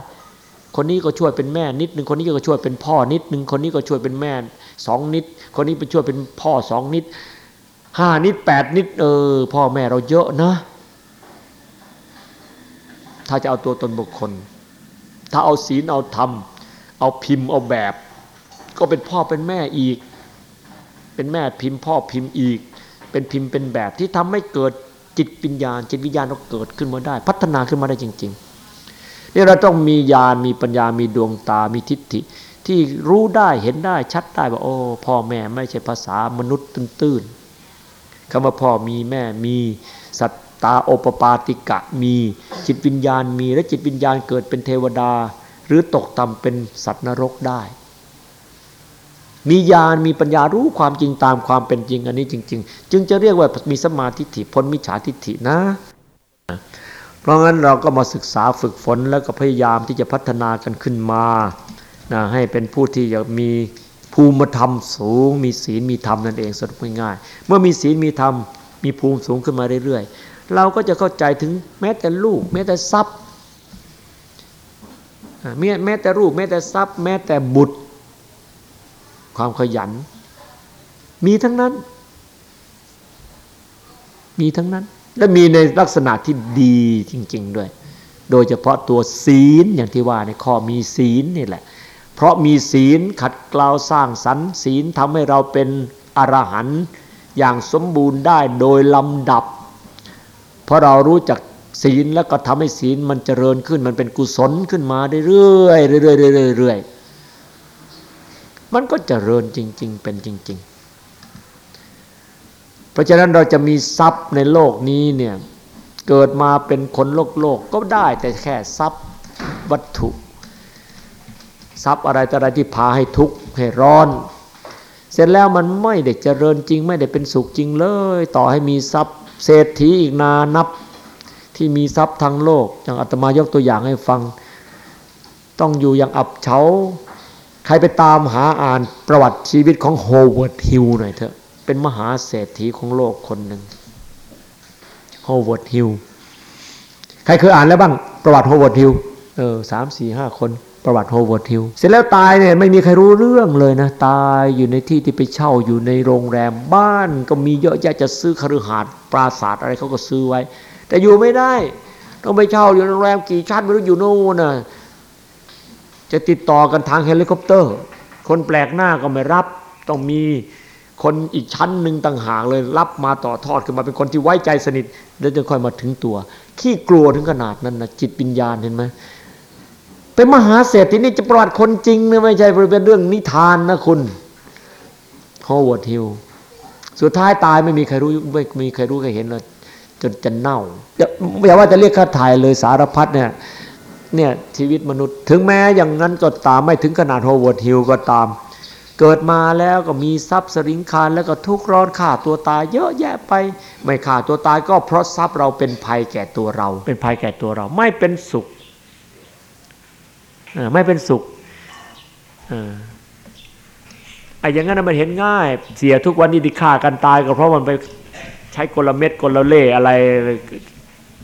B: คนนี้ก็ช่วยเป็นแม่นิดหนึ่งคนนี้ก็ช่วยเป็นพ่อนิดหนึ่งคนนี้ก็ช่วยเป็นแม่สองนิด คนนี้ไปช่วยเป็นพ่อสองนิดห้านิดแปดนิดเออพ่อแม่เราเยอะนะ ถ้าจะเอาตัวตนบุคคล ถ้าเอาศีลเอาธรรม เอาพิมพ์เอาแบบ ก็เป็นพ่อเป็นแม่อีก เป็นแม่พิมพ์พ่อพิมพ์อีก เป็นพิมพ์เป็นแบบที่ทำให้เกิดจิตวิญญาณ จิตวิญญาณเราเกิดขึ้นมาได้ พัฒนาขึ้นมาได้จริง ๆ นี่เราต้องมีญาณมีปัญญามีดวงตามีทิฏฐิ ที่รู้ได้เห็นได้ชัดได้ว่าโอ้พ่อแม่ไม่ใช่ภาษามนุษย์ตื้นๆคำว่าพ่อมีแม่มีสัตตาโอปปาติกะมีจิตวิญญาณมีและจิตวิญญาณเกิดเป็นเทวดา หรือตกต่ำเป็นสัตว์นรกได้ มีญาณมีปัญญารู้ความจริงตามความเป็นจริงอันนี้จริง ๆ จึงจะเรียกว่ามีสมาธิฐิพ้นมิจฉาทิฏฐินะ เพราะงั้นเราก็มาศึกษาฝึกฝนแล้วก็พยายามที่จะพัฒนากันขึ้นมานะให้เป็นผู้ที่จะมีภูมิธรรมสูง มีศีลมีธรรมนั่นเองสรุปง่ายๆเมื่อมีศีลมีธรรมมีภูมิสูงขึ้นมาเรื่อยๆ เราก็จะเข้าใจถึงแม้แต่ลูก แม้แต่ทรัพย์แม้แต่รูปแม้แต่ทรัพย์ แม้แต่บุตร ความขยัน มีทั้งนั้น มีทั้งนั้น และมีในลักษณะที่ดีจริง ๆ ด้วย โดยเฉพาะตัวศีลอย่างที่ว่าในข้อมีศีลนี่แหละ เพราะมีศีลขัดเกลาสร้างสรรค์ศีลทำให้เราเป็นอรหันต์อย่างสมบูรณ์ได้โดยลำดับ เพราะเรารู้จักศีลแล้วก็ทำให้ศีลมันเจริญขึ้น มันเป็นกุศลขึ้นมาเรื่อยๆเรื่อยๆเรื่อยๆ มันก็เจริญจริง ๆ เป็นจริง ๆ เพราะฉะนั้นเราจะมีทรัพย์ในโลกนี้เนี่ยเกิดมาเป็นคนโลกโลกก็ได้แต่แค่ทรัพย์วัตถุทรัพย์อะไรต่ออะไรที่พาให้ทุกข์ให้ร้อน เสร็จแล้วมันไม่ได้เจริญจริง ไม่ได้เป็นสุขจริงเลย ต่อให้มีทรัพย์เศรษฐีอีกนานับที่มีทรัพย์ทางโลกอย่างอาตมายกตัวอย่างให้ฟัง ต้องอยู่อย่างอับเฉา ใครไปตามหาอ่านประวัติชีวิตของโฮเวิร์ดฮิวจ์หน่อยเถอะ เป็นมหาเศรษฐีของโลกคนหนึ่งโฮเวิร์ดฮิวจ์ใครเคยอ่านแล้วบ้างประวัติโฮเวิร์ดฮิวจ์เออสามสี่ห้าคนประวัติโฮเวิร์ดฮิวจ์เสร็จแล้วตายเนี่ยไม่มีใครรู้เรื่องเลยนะ ตายอยู่ในที่ที่ไปเช่าอยู่ในโรงแรมบ้านก็มีเยอะแยะจะซื้อคฤหาสน์ปราสาทอะไรเขาก็ซื้อไว้ แต่อยู่ไม่ได้ ต้องไปเช่าอยู่โรงแรมกี่ชั้นไม่รู้อยู่โน่นน่ะ จะติดต่อกันทางเฮลิคอปเตอร์ คนแปลกหน้าก็ไม่รับ ต้องมีคนอีกชั้นหนึ่งต่างหากเลยรับมาต่อทอดขึ้นมาเป็นคนที่ไว้ใจสนิทแล้วจะค่อยมาถึงตัวขี้กลัวถึงขนาดนั้นนะจิตวิญญาณเห็นไหมเป็นมหาเศรษฐีนี่จะประวัติคนจริงนะไม่ใช่เป็นเรื่องนิทานนะคุณโฮเวิร์ดฮิวจ์สุดท้ายตายไม่มีใครรู้ไม่มีใครรู้ใครเห็นเลยจนจะเน่าอย่าว่าจะเรียกค่าไถ่เลยสารพัดเนี่ย เนี่ยชีวิตมนุษย์ ถึงแม้อย่างนั้นก็ตามไม่ถึงขนาดโฮเวิร์ดฮิวจ์ก็ตาม เกิดมาแล้วก็มีทรัพย์ศฤงคารแล้วก็ทุกข์ร้อนฆ่าตัวตายเยอะแยะไป ไม่ฆ่าตัวตายก็เพราะทรัพย์เราเป็นภัยแก่ตัวเรา เป็นภัยแก่ตัวเราไม่เป็นสุขไม่เป็นสุขไอ้อย่างนั้นมันเห็นง่าย เสียทุกวันนี้ที่ฆ่ากันตายก็เพราะมันไปใช้กลเม็ดกลเล่ห์อะไร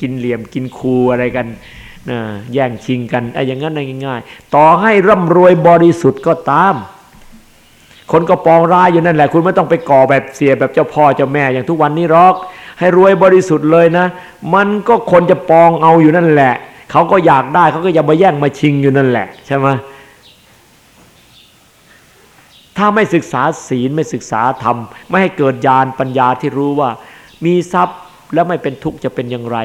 B: กินเหลี่ยมกินคูอะไรกัน แย่งชิงกันไอ้อย่างนั้นง่ายๆ ต่อให้ร่ำรวยบริสุทธิ์ก็ตาม คนก็ปองร้ายอยู่นั่นแหละ คุณไม่ต้องไปก่อแบบเสียแบบเจ้าพ่อเจ้าแม่อย่างทุกวันนี้หรอก ให้รวยบริสุทธิ์เลยนะ มันก็คนจะปองเอาอยู่นั่นแหละ เขาก็อยากได้เขาก็จะมาแย่งมาชิงอยู่นั่นแหละใช่ไหมถ้าไม่ศึกษาศีลไม่ศึกษาธรรม ไม่ให้เกิดญาณปัญญาที่รู้ว่า มีทรัพย์แล้วไม่เป็นทุกข์จะเป็นอย่างไร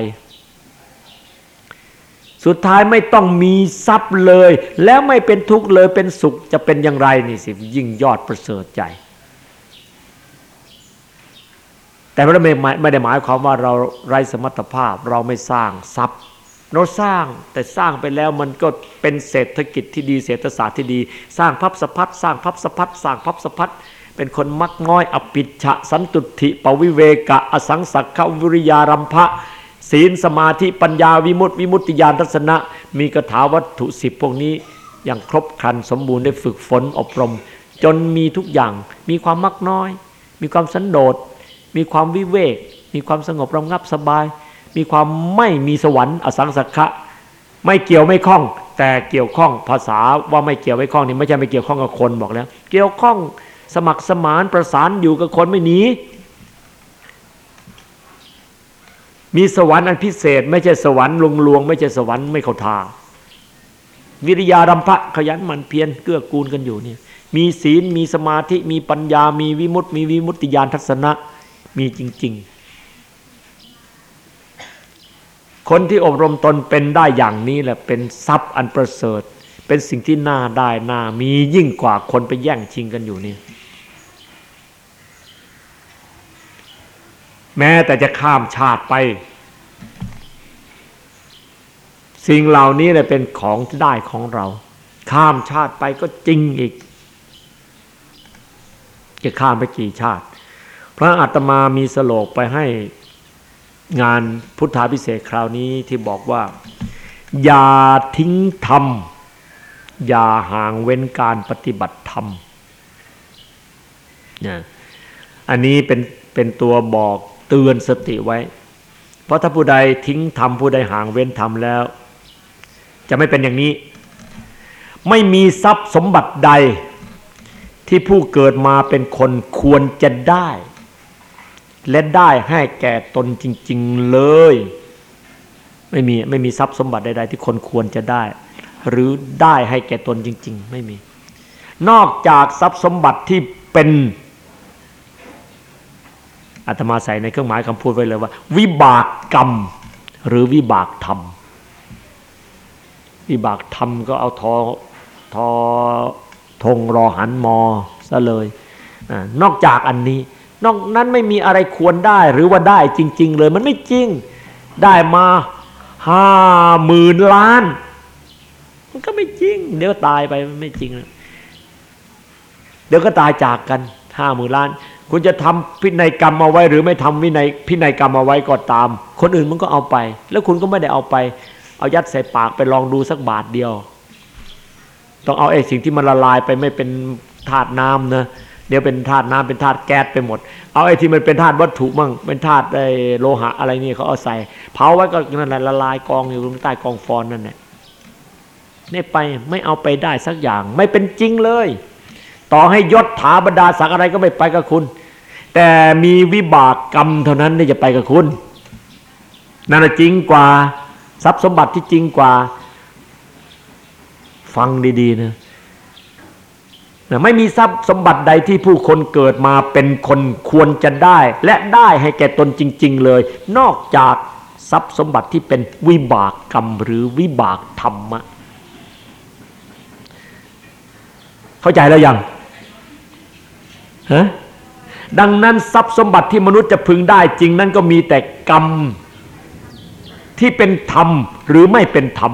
B: สุดท้ายไม่ต้องมีทรัพย์เลย แล้วไม่เป็นทุกข์เลยเป็นสุขจะเป็นอย่างไรนี่สิยิ่งยอดประเสริฐใจ แต่ไม่ได้ไม่ได้หมายความว่าเราไร้สมรรถภาพเราไม่สร้างทรัพย์ เราสร้างแต่สร้างไปแล้วมันก็เป็นเศรษฐกิจที่ดีเศรษฐศาสตร์ที่ดี สร้างพับสะพัดสร้างพับสะพัดสร้างพับสะพัดเป็นคนมักน้อยอปิชะสันตุถิปวิเวกะอสังสักขวิริยารัมภะ ศีลสมาธิปัญญาวิมุตติวิมุตติญาณทัศนะ มีกถาวัตถุสิบพวกนี้อย่างครบครันสมบูรณ์ได้ฝึกฝนอบรม จนมีทุกอย่างมีความมักน้อย มีความสันโดษมีความวิเวก มีความสงบระงับสบาย มีความไม่มีสวรรค์อสังสักขะไม่เกี่ยวไม่ข้อง แต่เกี่ยวข้องภาษาว่าไม่เกี่ยวไม่ข้องนี่ไม่ใช่ไม่เกี่ยวข้องกับคนบอกแล้ว เกี่ยวข้องสมัครสมานประสานอยู่กับคนไม่หนี มีสวรรค์อันพิเศษ ไม่ใช่สวรรค์ลวงลวงไม่ใช่สวรรค์ไม่เข้าทาวิริยารัมภะขยันมันเพียรเกื้อกูลกันอยู่เนี่ยมีศีลมีสมาธิมีปัญญา มีวิมุตติ มีวิมุตติญาณทัศนะ มีจริง ๆ คนที่อบรมตนเป็นได้อย่างนี้แหละเป็นทรัพย์อันประเสริฐ เป็นสิ่งที่น่าได้น่ามียิ่งกว่าคนไปแย่งชิงกันอยู่นี่ แม้แต่จะข้ามชาติไป สิ่งเหล่านี้เลยเป็นของที่ได้ของเรา ข้ามชาติไปก็จริงอีก จะข้ามไปกี่ชาติ พระอาตมามีสโลกไปให้งานพุทธาพิเศษคราวนี้ที่บอกว่า อย่าทิ้งธรรม อย่าห่างเว้นการปฏิบัติธรรมเนี่ยอันนี้เป็นเป็นตัวบอก เตือนสติไว้ เพราะถ้าผู้ใดทิ้งธรรมผู้ใดห่างเว้นธรรมแล้ว จะไม่เป็นอย่างนี้ ไม่มีทรัพย์สมบัติใดที่ผู้เกิดมาเป็นคนควรจะได้ และได้ให้แก่ตนจริง ๆเลย ไม่มีไม่มีทรัพย์สมบัติใดๆที่คนควรจะได้ หรือได้ให้แก่ตนจริง ๆ ไม่มี นอกจากทรัพย์สมบัติที่เป็น อาตมาใส่ในเครื่องหมายคำพูดไว้เลยว่า วิบากกรรม หรือวิบากธรรม วิบากธรรมก็เอาทอทอทงรอหันมอซะเลยนอกจากอันนี้ นอกนั้นไม่มีอะไรควรได้หรือว่าได้จริง ๆ เลยมันไม่จริงได้มาห้าหมื่นล้าน มันก็ไม่จริง เดี๋ยวตายไปมันไม่จริง เดี๋ยวก็ตายจากกันห้าหมื่นล้าน คุณจะทำพินัยกรรมมาไว้ หรือไม่ทำวินัยพินัยกรรมมาไว้ก็ตาม คนอื่นมันก็เอาไป แล้วคุณก็ไม่ได้เอาไป เอายัดใส่ปากไปลองดูสักบาทเดียว ต้องเอาไอ้สิ่งที่มันละลายไปไม่เป็นธาตุน้ำนะเดี๋ยวเป็นธาตุน้ำเป็นธาตุแก๊สไปหมด เอาไอ้ที่มันเป็นธาตุวัตถุมั่งเป็นธาตุไอ้โลหะอะไรนี่เขาเอาใส่ เผาไว้ก็นั่นแหละละลายกองอยู่ตรงใต้กองฟอนนั่นแหละนี่ไปไม่เอาไปได้สักอย่างไม่เป็นจริงเลย ต่อให้ยศถาบรรดาศักดิ์อะไรก็ไม่ไปกับคุณ แต่มีวิบากกรรมเท่านั้นที่จะไปกับคุณนั่นจริงกว่าทรัพย์สมบัติที่จริงกว่า ฟังดีๆนะไม่มีทรัพย์สมบัติใดที่ผู้คนเกิดมาเป็นคนควรจะได้ และได้ให้แก่ตนจริง ๆ เลย นอกจากทรัพย์สมบัติที่เป็นวิบากกรรมหรือวิบากธรรมะ เข้าใจแล้วยัง ฮะดังนั้นทรัพย์สมบัติที่มนุษย์จะพึงได้จริงนั้นก็มีแต่กรรม ที่เป็นธรรมหรือไม่เป็นธรรม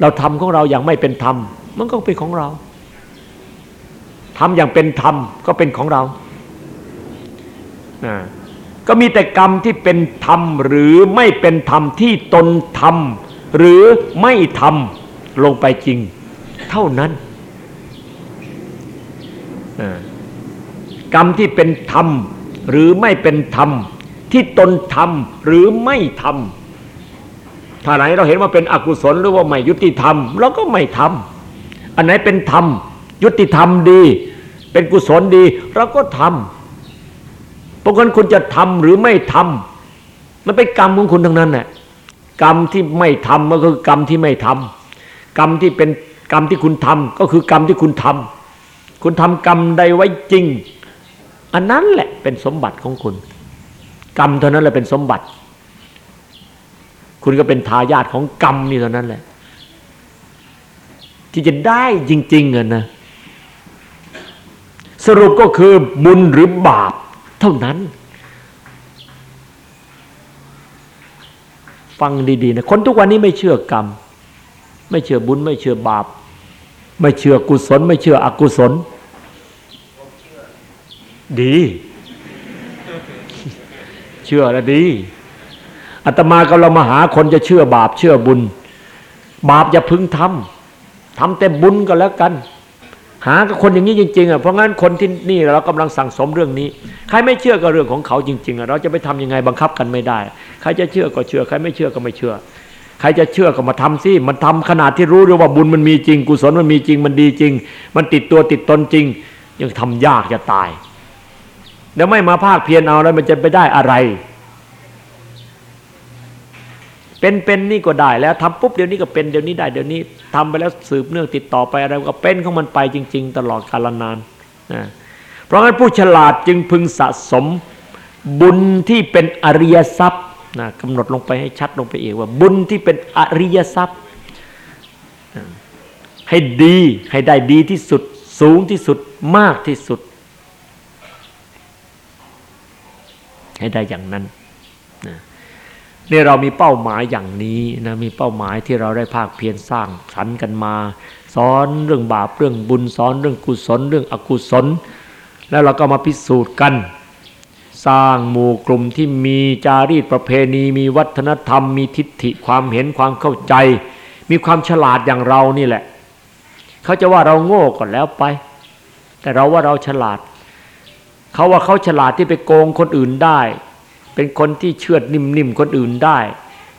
B: เราทำของเราอย่างไม่เป็นธรรม มันก็เป็นของเราทำอย่างเป็นธรรมก็เป็นของเรานะก็มีแต่กรรมที่เป็นธรรมหรือไม่เป็นธรรมที่ตนทำหรือไม่ทำลงไปจริง เท่านั้น กรรมที่เป็นธรรม หรือไม่เป็นธรรม ที่ตนทำหรือไม่ทำถ้าไหนเราเห็นว่าเป็นอกุศลหรือว่าไม่ยุติธรรมเราก็ไม่ทำอันไหนเป็นธรรม ยุติธรรมดี เป็นกุศลดีเราก็ทำเพราะฉะนั้นคุณจะทำหรือไม่ทำมันเป็นกรรมของคุณทั้งนั้นแหละกรรมที่ไม่ทำก็คือกรรมที่ไม่ทำกรรมที่เป็นกรรมที่คุณทำก็คือกรรมที่คุณทำ คุณทำกรรมใดไว้จริง อันนั้นแหละเป็นสมบัติของคุณ กรรมเท่านั้นแหละเป็นสมบัติ คุณก็เป็นทายาทของกรรมนี่เท่านั้นแหละ ที่จะได้จริงๆอะนะสรุปก็คือบุญหรือบาปเท่านั้น ฟังดีๆนะคนทุกวันนี้ไม่เชื่อกรรม ไม่เชื่อบุญไม่เชื่อบาป ไม่เชื่อกุศล ไม่เชื่ออกุศล ดี เชื่อแล้วดีอาตมากำลังมาหาคนจะเชื่อบาปเชื่อบุญ บาปอย่าพึงทำทำแต่บุญก็แล้วกัน หากับคนอย่างนี้จริงๆอะเพราะงั้นคนที่นี่เรากำลังสั่งสมเรื่องนี้ ใครไม่เชื่อก็เรื่องของเขาจริงๆอะเราจะไปทำยังไงบังคับกันไม่ได้ ใครจะเชื่อก็เชื่อ ใครไม่เชื่อก็ไม่เชื่อ ใครจะเชื่อก็มาทำสิมันทำขนาดที่รู้ด้วยว่าบุญมันมีจริง กุศลมันมีจริงมันดีจริง มันติดตัวติดตนจริง ยังทำยากจะตาย แล้วไม่มาภาคเพียรเอาแล้วมันจะไปได้อะไร เป็นเป็นนี่ก็ได้แล้วทำปุ๊บเดี๋ยวนี้ก็เป็นเดี๋ยวนี้ได้เดี๋ยวนี้ทำไปแล้วสืบเนื่องติดต่อไปอะไรก็เป็นของมันไปจริง ๆ ตลอดกาลนานนะเพราะงั้นผู้ฉลาดจึงพึงสะสมบุญที่เป็นอริยทรัพย์ นะกำหนดลงไปให้ชัดลงไปอีกว่า บุญที่เป็นอริยทรัพย์ ให้ดีให้ได้ดีที่สุดสูงที่สุดมากที่สุด ให้ได้อย่างนั้นนะนี่เรามีเป้าหมายอย่างนี้นะมีเป้าหมายที่เราได้ภาคเพียรสร้างสรรกันมา สอนเรื่องบาปเรื่องบุญสอนเรื่องกุศลเรื่องอกุศล แล้วเราก็มาพิสูจน์กัน สร้างหมู่กลุ่มที่มีจารีตประเพณี มีวัฒนธรรม มีทิฏฐิความเห็นความเข้าใจ มีความฉลาดอย่างเรานี่แหละ เขาจะว่าเราโง่ก่อนแล้วไป แต่เราว่าเราฉลาด เขาว่าเขาฉลาดที่ไปโกงคนอื่นได้ เป็นคนที่เชื่อดนิ่มๆคนอื่นได้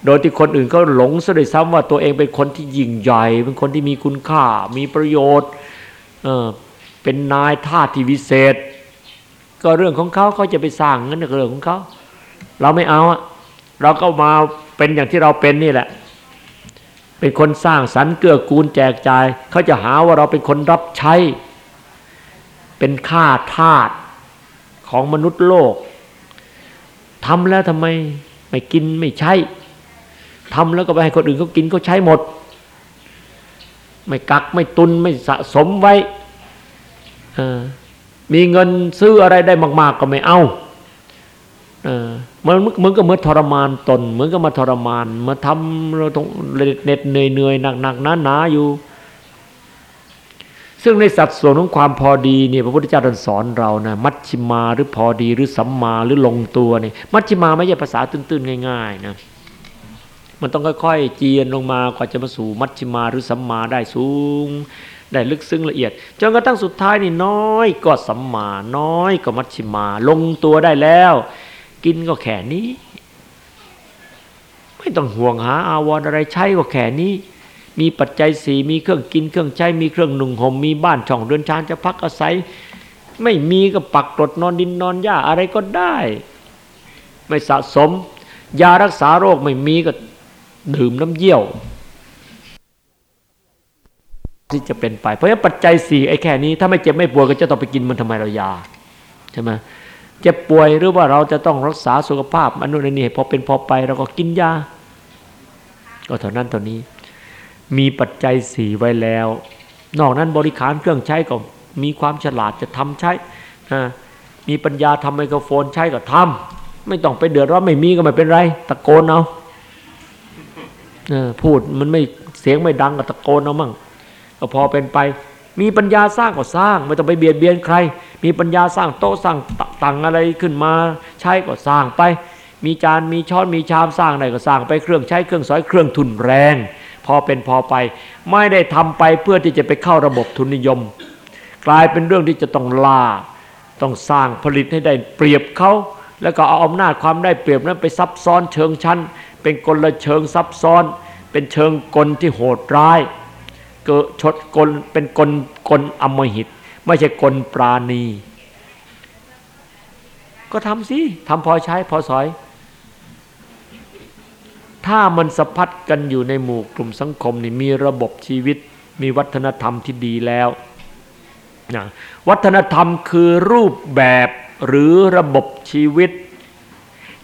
B: โดยที่คนอื่นเขาหลงซะด้วยซ้ำว่าตัวเองเป็นคนที่ยิ่งใหญ่ เป็นคนที่มีคุณค่า มีประโยชน์เออเป็นนายท่าที่วิเศษ ก็เรื่องของเขาเขาจะไปสร้างงั้นก็เรื่องของเขาเราไม่เอาอะเราก็มาเป็นอย่างที่เราเป็นนี่แหละ เป็นคนสร้างสรรค์เกื้อกูลแจกจ่ายเขาจะหาว่าเราเป็นคนรับใช้ เป็นข้าทาสของมนุษย์โลกทำแล้วทำไมไม่กินไม่ใช้ทำแล้วก็ไปให้คนอื่นเขากินเขาใช้หมด ไม่กักไม่ตุนไม่สะสมไว้ มีเงินซื้ออะไรได้มาก ๆ ก็ไม่เอาเออมันเหมือนกับเมื่อทรมานตน เหมือนกับมาทรมานมาทำเราต้องเหน็ดเหนื่อยเหนื่อยหนักหนักหนาหนาอยู่ ซึ่งในสัดส่วนของความพอดีเนี่ยพระพุทธเจ้าตรัสสอนเรานะมัชชิมาหรือพอดีหรือสัมมาหรือลงตัวเนี่ยมัชชิมาไม่ใช่ภาษาตื้นๆง่าย ๆ นะมันต้องค่อยๆเจียนลงมากว่าจะมาสู่มัชชิมาหรือสัมมาได้สูง ได้ลึกซึ้งละเอียดจนกระทั่งสุดท้ายนี่น้อยก็สัมมาน้อยก็มัชชิมา ลงตัวได้แล้ว กินก็แค่นี้ ไม่ต้องห่วงหาอาวรอะไรใช้ก็แค่นี้ มีปัจจัยสี่มีเครื่องกินเครื่องใช้มีเครื่องหนุ่งห่มมีบ้านช่องเรือนชานจะพักอาศัย ไม่มีก็ปักกรดนอนดินนอนหญ้าอะไรก็ได้ ไม่สะสม ยารักษาโรคไม่มีก็ดื่มน้ำเยี่ยว ที่จะเป็นไป เพราะฉะนั้นปัจจัยสี่ไอ้แค่นี้ถ้าไม่เจ็บไม่ป่วยก็จะต้องไปกินมันทำไมเรายาใช่ไหมเจ็บป่วยหรือว่าเราจะต้องรักษาสุขภาพอันนู้นนี่พอเป็นพอไปเราก็กินยาก็เท่านั้นเท่านี้ มีปัจจัยสี่ไว้แล้ว นอกนั้นบริการเครื่องใช้ก็มีความฉลาดจะทำใช้มีปัญญาทำไมโครโฟนใช้ก็ทำไม่ต้องไปเดือดร้อนไม่มีก็ไม่เป็นไร ตะโกนเอาพูดมันไม่เสียงไม่ดังก็ตะโกนเอามั่ง ก็พอเป็นไป มีปัญญาสร้างก็สร้าง ไม่ต้องไปเบียดเบียนใคร มีปัญญาสร้างโต๊ะสร้างตังอะไรขึ้นมา ใช้ก็สร้างไป มีจานมีช้อนมีชามสร้างอะไรก็สร้างไปเครื่องใช้เครื่องสอยเครื่องทุนแรง พอเป็นพอไป ไม่ได้ทำไปเพื่อที่จะไปเข้าระบบทุนนิยม กลายเป็นเรื่องที่จะต้องล่าต้องสร้างผลิตให้ได้เปรียบเขาแล้วก็เอาอำนาจความได้เปรียบนั้นไปซับซ้อนเชิงชั้น เป็นกลเชิงซับซ้อน เป็นเชิงกลที่โหดร้าย เกิดชดกลเป็นกลกลอมหิต ไม่ใช่กลปราณี ก็ทำสิทำพอใช้พอสอย ถ้ามันสะพัดกันอยู่ในหมู่กลุ่มสังคมนี่มีระบบชีวิต มีวัฒนธรรมที่ดีแล้วนะวัฒนธรรมคือรูปแบบหรือระบบชีวิต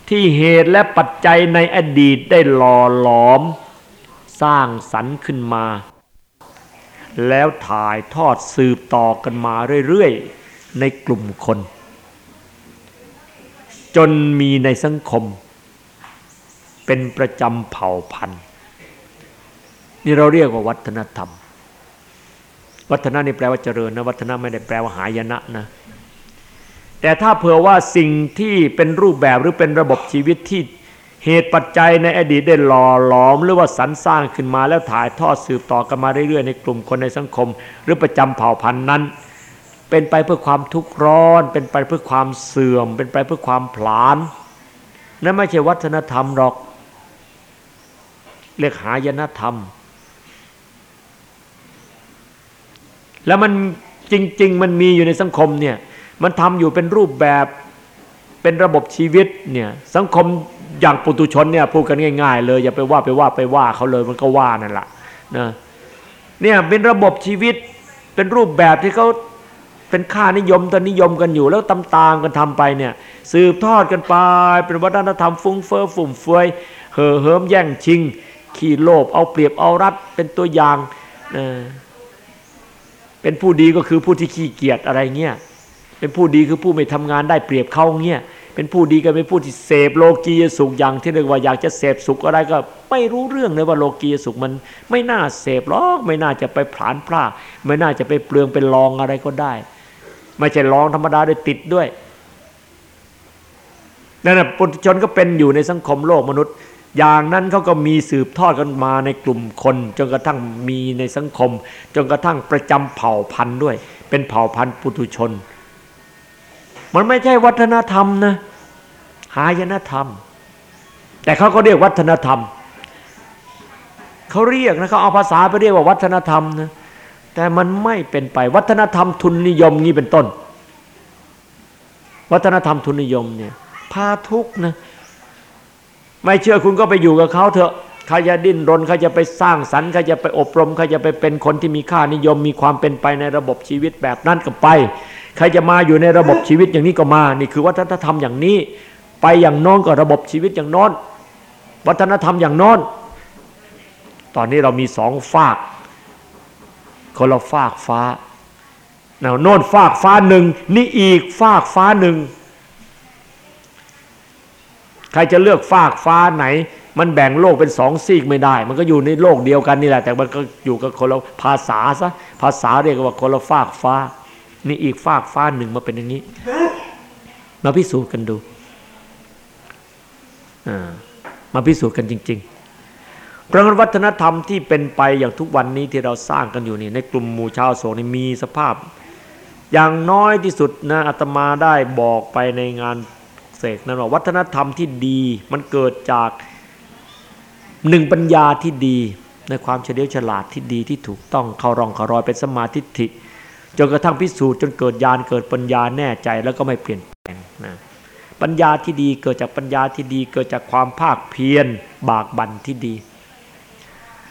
B: ที่เหตุและปัจจัยในอดีตได้หล่อหลอม สร้างสรรค์ขึ้นมา แล้วถ่ายทอดสืบต่อกันมาเรื่อยๆ ในกลุ่มคน จนมีในสังคม เป็นประจำเผ่าพันธุ์ นี่เราเรียกว่าวัฒนธรรม วัฒนะนี่แปลว่าเจริญนะวัฒนะไม่ได้แปลว่าหายนะนะแต่ถ้าเผื่อว่าสิ่งที่เป็นรูปแบบหรือเป็นระบบชีวิตที่ เหตุปัจจัยในอดีตได้หล่อหลอมหรือว่าสรรสร้างขึ้นมาแล้วถ่ายทอดสืบต่อกันมาเรื่อยๆ ในกลุ่มคนในสังคม หรือประจำเผ่าพันธุ์นั้น เป็นไปเพื่อความทุกข์ร้อน เป็นไปเพื่อความเสื่อม เป็นไปเพื่อความผลาญนั่นไม่ใช่วัฒนธรรมหรอกเรียกหายนธรรม แล้วมันจริง ๆ มันมีอยู่ในสังคมเนี่ยมันทำอยู่เป็นรูปแบบเป็นระบบชีวิตเนี่ยสังคม อย่างปุตุชนเนี่ยพูดกันง่าย ๆ เลยอย่าไปว่าไปว่าไปว่าเขาเลยมันก็ว่านั่นแหละนะเนี่ยเป็นระบบชีวิตเป็นรูปแบบที่เขาเป็นค่านิยมตอนนิยมกันอยู่แล้วตำตามกันทำไปเนี่ยสืบทอดกันไปเป็นวัฒนธรรมฟุ้งเฟ้อฟุ่มเฟือยเห่อเหิมแย่งชิง ขี้โลภเอาเปรียบเอารัดเป็นตัวอย่างเป็นผู้ดีก็คือผู้ที่ขี้เกียจอะไรเงี้ยเป็นผู้ดีคือผู้ไม่ทำงานได้เปรียบเขาเงี้ย เป็นผู้ดีก็เป็นผู้ที่เสพโลกียสุขอย่างที่เรียกว่าอยากจะเสพสุขอะไรก็ไม่รู้เรื่องเลยว่าโลกียสุขมันไม่น่าเสพหรอกไม่น่าจะไปผลานพลาดไม่น่าจะไปเปลืองเป็นลองอะไรก็ได้ ไม่ใช่ลองธรรมดาด้วยติดด้วยนั่นแหะปุถุชนก็เป็นอยู่ในสังคมโลกมนุษย์ อย่างนั้นเขาก็มีสืบทอดกันมาในกลุ่มคน จนกระทั่งมีในสังคม จนกระทั่งประจำเผ่าพันธุ์ด้วย เป็นเผ่าพันธุ์ปุถุชน มันไม่ใช่วัฒนธรรมนะหายนธรรม แต่เขาก็เรียกวัฒนธรรมเขาเรียกนะเขาเอาภาษาไปเรียกว่าวัฒนธรรมนะแต่มันไม่เป็นไปวัฒนธรรมทุนนิยมนี้เป็นต้น วัฒนธรรมทุนนิยมเนี่ยพาทุกนะไม่เชื่อคุณก็ไปอยู่กับเขาเถอะใครจะดิ้นรนใครจะไปสร้างสรรค์ใครจะไปอบรมใครจะไปเป็นคนที่มีค่านิยมมีความเป็นไปในระบบชีวิตแบบนั้นก็ไป ใครจะมาอยู่ในระบบชีวิตอย่างนี้ก็มา นี่คือวัฒนธรรมอย่างนี้ ไปอย่างน้นก็ระบบชีวิตอย่างน้นวัฒนธรรมอย่างน้นตอนนี้เรามีสองฝากคนละฝากฟ้าโน่นฝากฟ้าหนึ่งนี่อีกฝากฟ้าหนึ่งใครจะเลือกฝากฟ้าไหน มันแบ่งโลกเป็นสองซีกไม่ได้ มันก็อยู่ในโลกเดียวกันนี่แหละ แต่มันก็อยู่กับคนละภาษาซะภาษาเรียกว่าคนละฝากฟ้า นี่อีกฝากฟ้าหนึ่งมาเป็นอย่างนี้ มาพิสูจน์กันดูมาพิสูจน์กันจริงๆเพราะงั้นวัฒนธรรมที่เป็นไปอย่างทุกวันนี้ที่เราสร้างกันอยู่นี่ในกลุ่มหมู่ชาวโศกนี่มีสภาพ อย่างน้อยที่สุดนะอาตมาได้บอกไปในงานเสกนั้นว่าวัฒนธรรมที่ดีมันเกิดจากหนึ่งปัญญาที่ดีในความเฉลียวฉลาดที่ดีที่ถูกต้องเข้ารองเข้ารอยเป็นสมาธิฐิ จนกระทั่งพิสูจน์จนเกิดญาณเกิดปัญญาแน่ใจแล้วก็ไม่เปลี่ยนแปลงนะปัญญาที่ดีเกิดจากปัญญาที่ดีเกิดจากความภาคเพียรบากบั่นที่ดี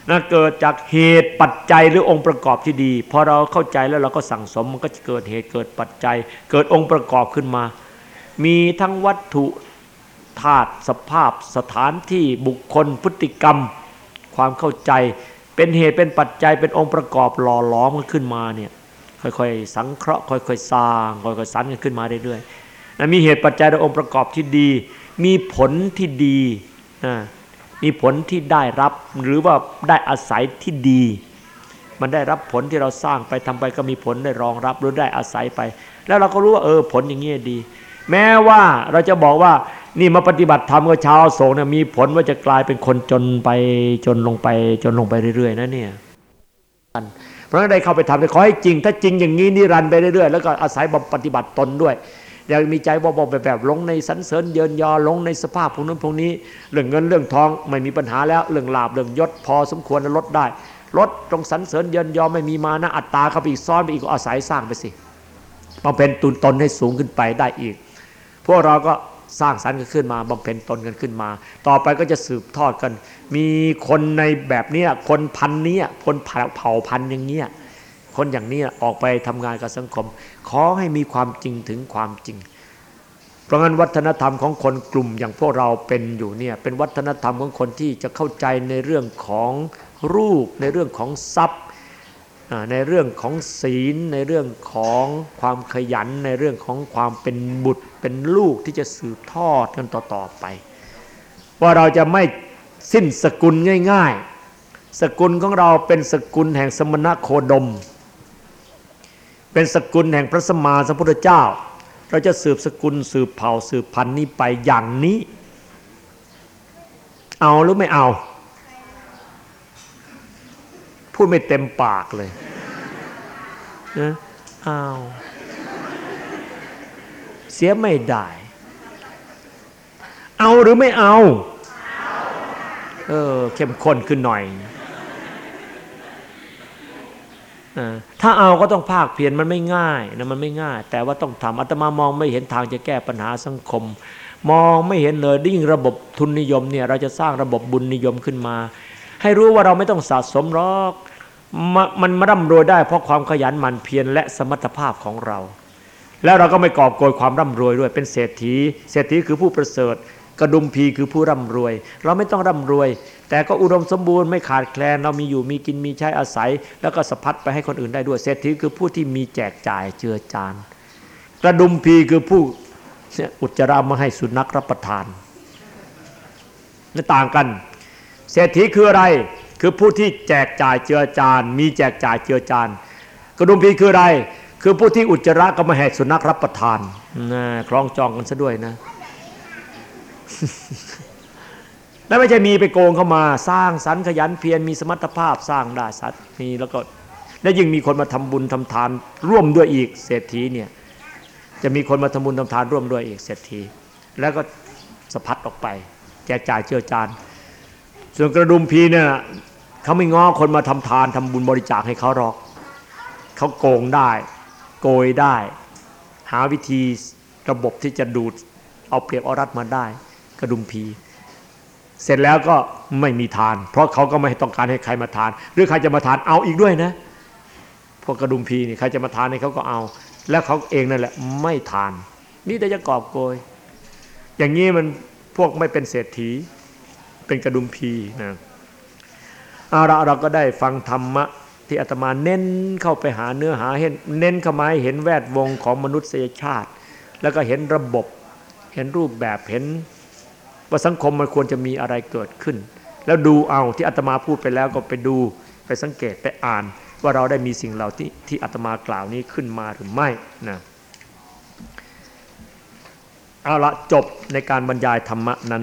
B: นะเกิดจากเหตุปัจจัยหรือองค์ประกอบที่ดีพอเราเข้าใจแล้วเราก็สั่งสมมันก็จะเกิดเหตุเกิดปัจจัย เกิดองค์ประกอบขึ้นมา มีทั้งวัตถุธาตุสภาพสถานที่บุคคลพฤติกรรม ความเข้าใจ เป็นเหตุเป็นปัจจัยเป็นองค์ประกอบหล่อหลอมมันขึ้นมาเนี่ย ค่อยๆ สังเคราะห์ค่อยๆ สร้างค่อยๆสรรกันขึ้นมาเรื่อยๆนะมีเหตุปัจจัยในองค์ประกอบที่ดี มีผลที่ดีนะมีผลที่ได้รับหรือว่าได้อาศัยที่ดี มันได้รับผลที่เราสร้างไปทำไปก็มีผลได้รองรับหรือได้อาศัยไป แล้วเราก็รู้ว่าเออผลอย่างนี้ดี แม้ว่าเราจะบอกว่านี่มาปฏิบัติธรรมกับชาวโศกเนี่ยมีผลว่าจะกลายเป็นคนจนไปจนลงไปจนลงไปเรื่อยๆนะเนี่ย เพราะฉะนั้นได้เข้าไปทำขอให้จริง ถ้าจริงอย่างนี้นิรันดร์ไปเรื่อยๆแล้วก็อาศัยบำปฏิบัติตนด้วยอยากมีใจบ่บ่แบบแบบลงในสันเสริญเยินยอลงในสภาพพวกนั้นพวกนี้เรื่องเงินเรื่องทองไม่มีปัญหาแล้วเรื่องลาบเรื่องยศพอสมควรลดได้ลดตรงสันเสริญเยินยอไม่มีมานะอัตตาเข้าไปอีกซ้อนไปอีกก็อาศัยสร้างไปสิบำเพ็ญตุนตนให้สูงขึ้นไปได้อีก พวกเราก็ สร้างสรรค์กันขึ้นมาบำเพ็ญตนกันขึ้นมา ต่อไปก็จะสืบทอดกัน มีคนในแบบนี้คนพันนี้คนเผ่าพันอย่างเงี้ยคนอย่างนี้ออกไปทำงานกับสังคม ขอให้มีความจริงถึงความจริง เพราะงั้นวัฒนธรรมของคนกลุ่มอย่างพวกเราเป็นอยู่เนี่ยเป็นวัฒนธรรมของคนที่จะเข้าใจในเรื่องของรูปในเรื่องของทรัพย์ ในเรื่องของศีลในเรื่องของความขยันในเรื่องของความเป็นบุตรเป็นลูกที่จะสืบทอดกันต่อๆไป ว่าเราจะไม่สิ้นสกุลง่าย ๆ สกุลของเราเป็นสกุลแห่งสมณโคดม เป็นสกุลแห่งพระสมมาสัมพุทธเจ้า เราจะสืบสกุลสืบเผ่าสืบพันธุ์นี้ไปอย่างนี้ เอาหรือไม่เอา พูดไม่เต็มปากเลยนะเอาเสียไม่ได้ เอาหรือไม่เอา เออเข้มข้นขึ้นหน่อย ถ้าเอาก็ต้องภาคเพียรมันไม่ง่ายนะมันไม่ง่าย แต่ว่าต้องทำอาตมามองไม่เห็นทางจะแก้ปัญหาสังคม มองไม่เห็นเลยยิ่งระบบทุนนิยมเนี่ยเราจะสร้างระบบบุญนิยมขึ้นมา ให้รู้ว่าเราไม่ต้องสะสมหรอกมมันมร่ำรวยได้เพราะความขยันหมั่นเพียรและสมรรถภาพของเรา แล้วเราก็ไม่กอบโกยความร่ำรวยด้วย เป็นเศรษฐี เศรษฐีคือผู้ประเสริฐ กระดุมพีคือผู้ร่ำรวย เราไม่ต้องร่ำรวย แต่ก็อุดมสมบูรณ์ไม่ขาดแคลน เรามีอยู่มีกินมีใช้อาศัย แล้วก็สะพัดไปให้คนอื่นได้ด้วย เศรษฐีคือผู้ที่มีแจกจ่ายเจือจาน กระดุมพีคือผู้อุจจาระมาให้สุนัขรับประทานต่างกัน เศรษฐีคืออะไร คือผู้ที่แจกจ่ายเจือจาน มีแจกจ่ายเจือจาน กระดุมพีคืออะไร คือผู้ที่อุจจาระก็มาให้สุนัขรับประทานนะคล้องจองกันซะด้วยนะ แล้วไม่ใช่มีไปโกงเข้ามา สร้างสรรค์ขยันเพียรมีสมรรถภาพสร้างได้สัตว์มีแล้วก็และยิ่งมีคนมาทำบุญทำทานร่วมด้วยอีกเศรษฐีเนี่ยจะมีคนมาทำบุญทำทานร่วมด้วยอีกเศรษฐีแล้วก็สะพัดออกไป แจกจ่ายเจือจาน ส่วนกระดุมพีเนี่ยเขาไม่ง้อคนมาทำทานทำบุญบริจาคให้เขาหรอกเขาโกงได้ โกยได้ หาวิธีระบบที่จะดูดเอาเปรียบเอารัดมาได้ กระดุมพี เสร็จแล้วก็ไม่มีทาน เพราะเขาก็ไม่ต้องการให้ใครมาทาน หรือใครจะมาทานเอาอีกด้วยนะพวกกระดุมพีนี่ใครจะมาทานให้เขาก็เอา แล้วเขาเองนั่นแหละไม่ทาน นี่แต่จะกอบโกย อย่างนี้มันพวกไม่เป็นเศรษฐี เป็นกระดุมพีนะเอาละเราก็ได้ฟังธรรมะที่อาตมาเน้นเข้าไปหาเนื้อหาเห็นเน้นเข้ามาให้เห็นแวดวงของมนุษยชาติ แล้วก็เห็นระบบ เห็นรูปแบบเห็นว่าสังคมมันควรจะมีอะไรเกิดขึ้น แล้วดูเอาที่อาตมาพูดไปแล้วก็ไปดูไปสังเกตไปอ่าน ว่าเราได้มีสิ่งเหล่าที่ที่อาตมากล่าวนี้ขึ้นมาหรือไม่นะเอาละจบในการบรรยายธรรมะนั้น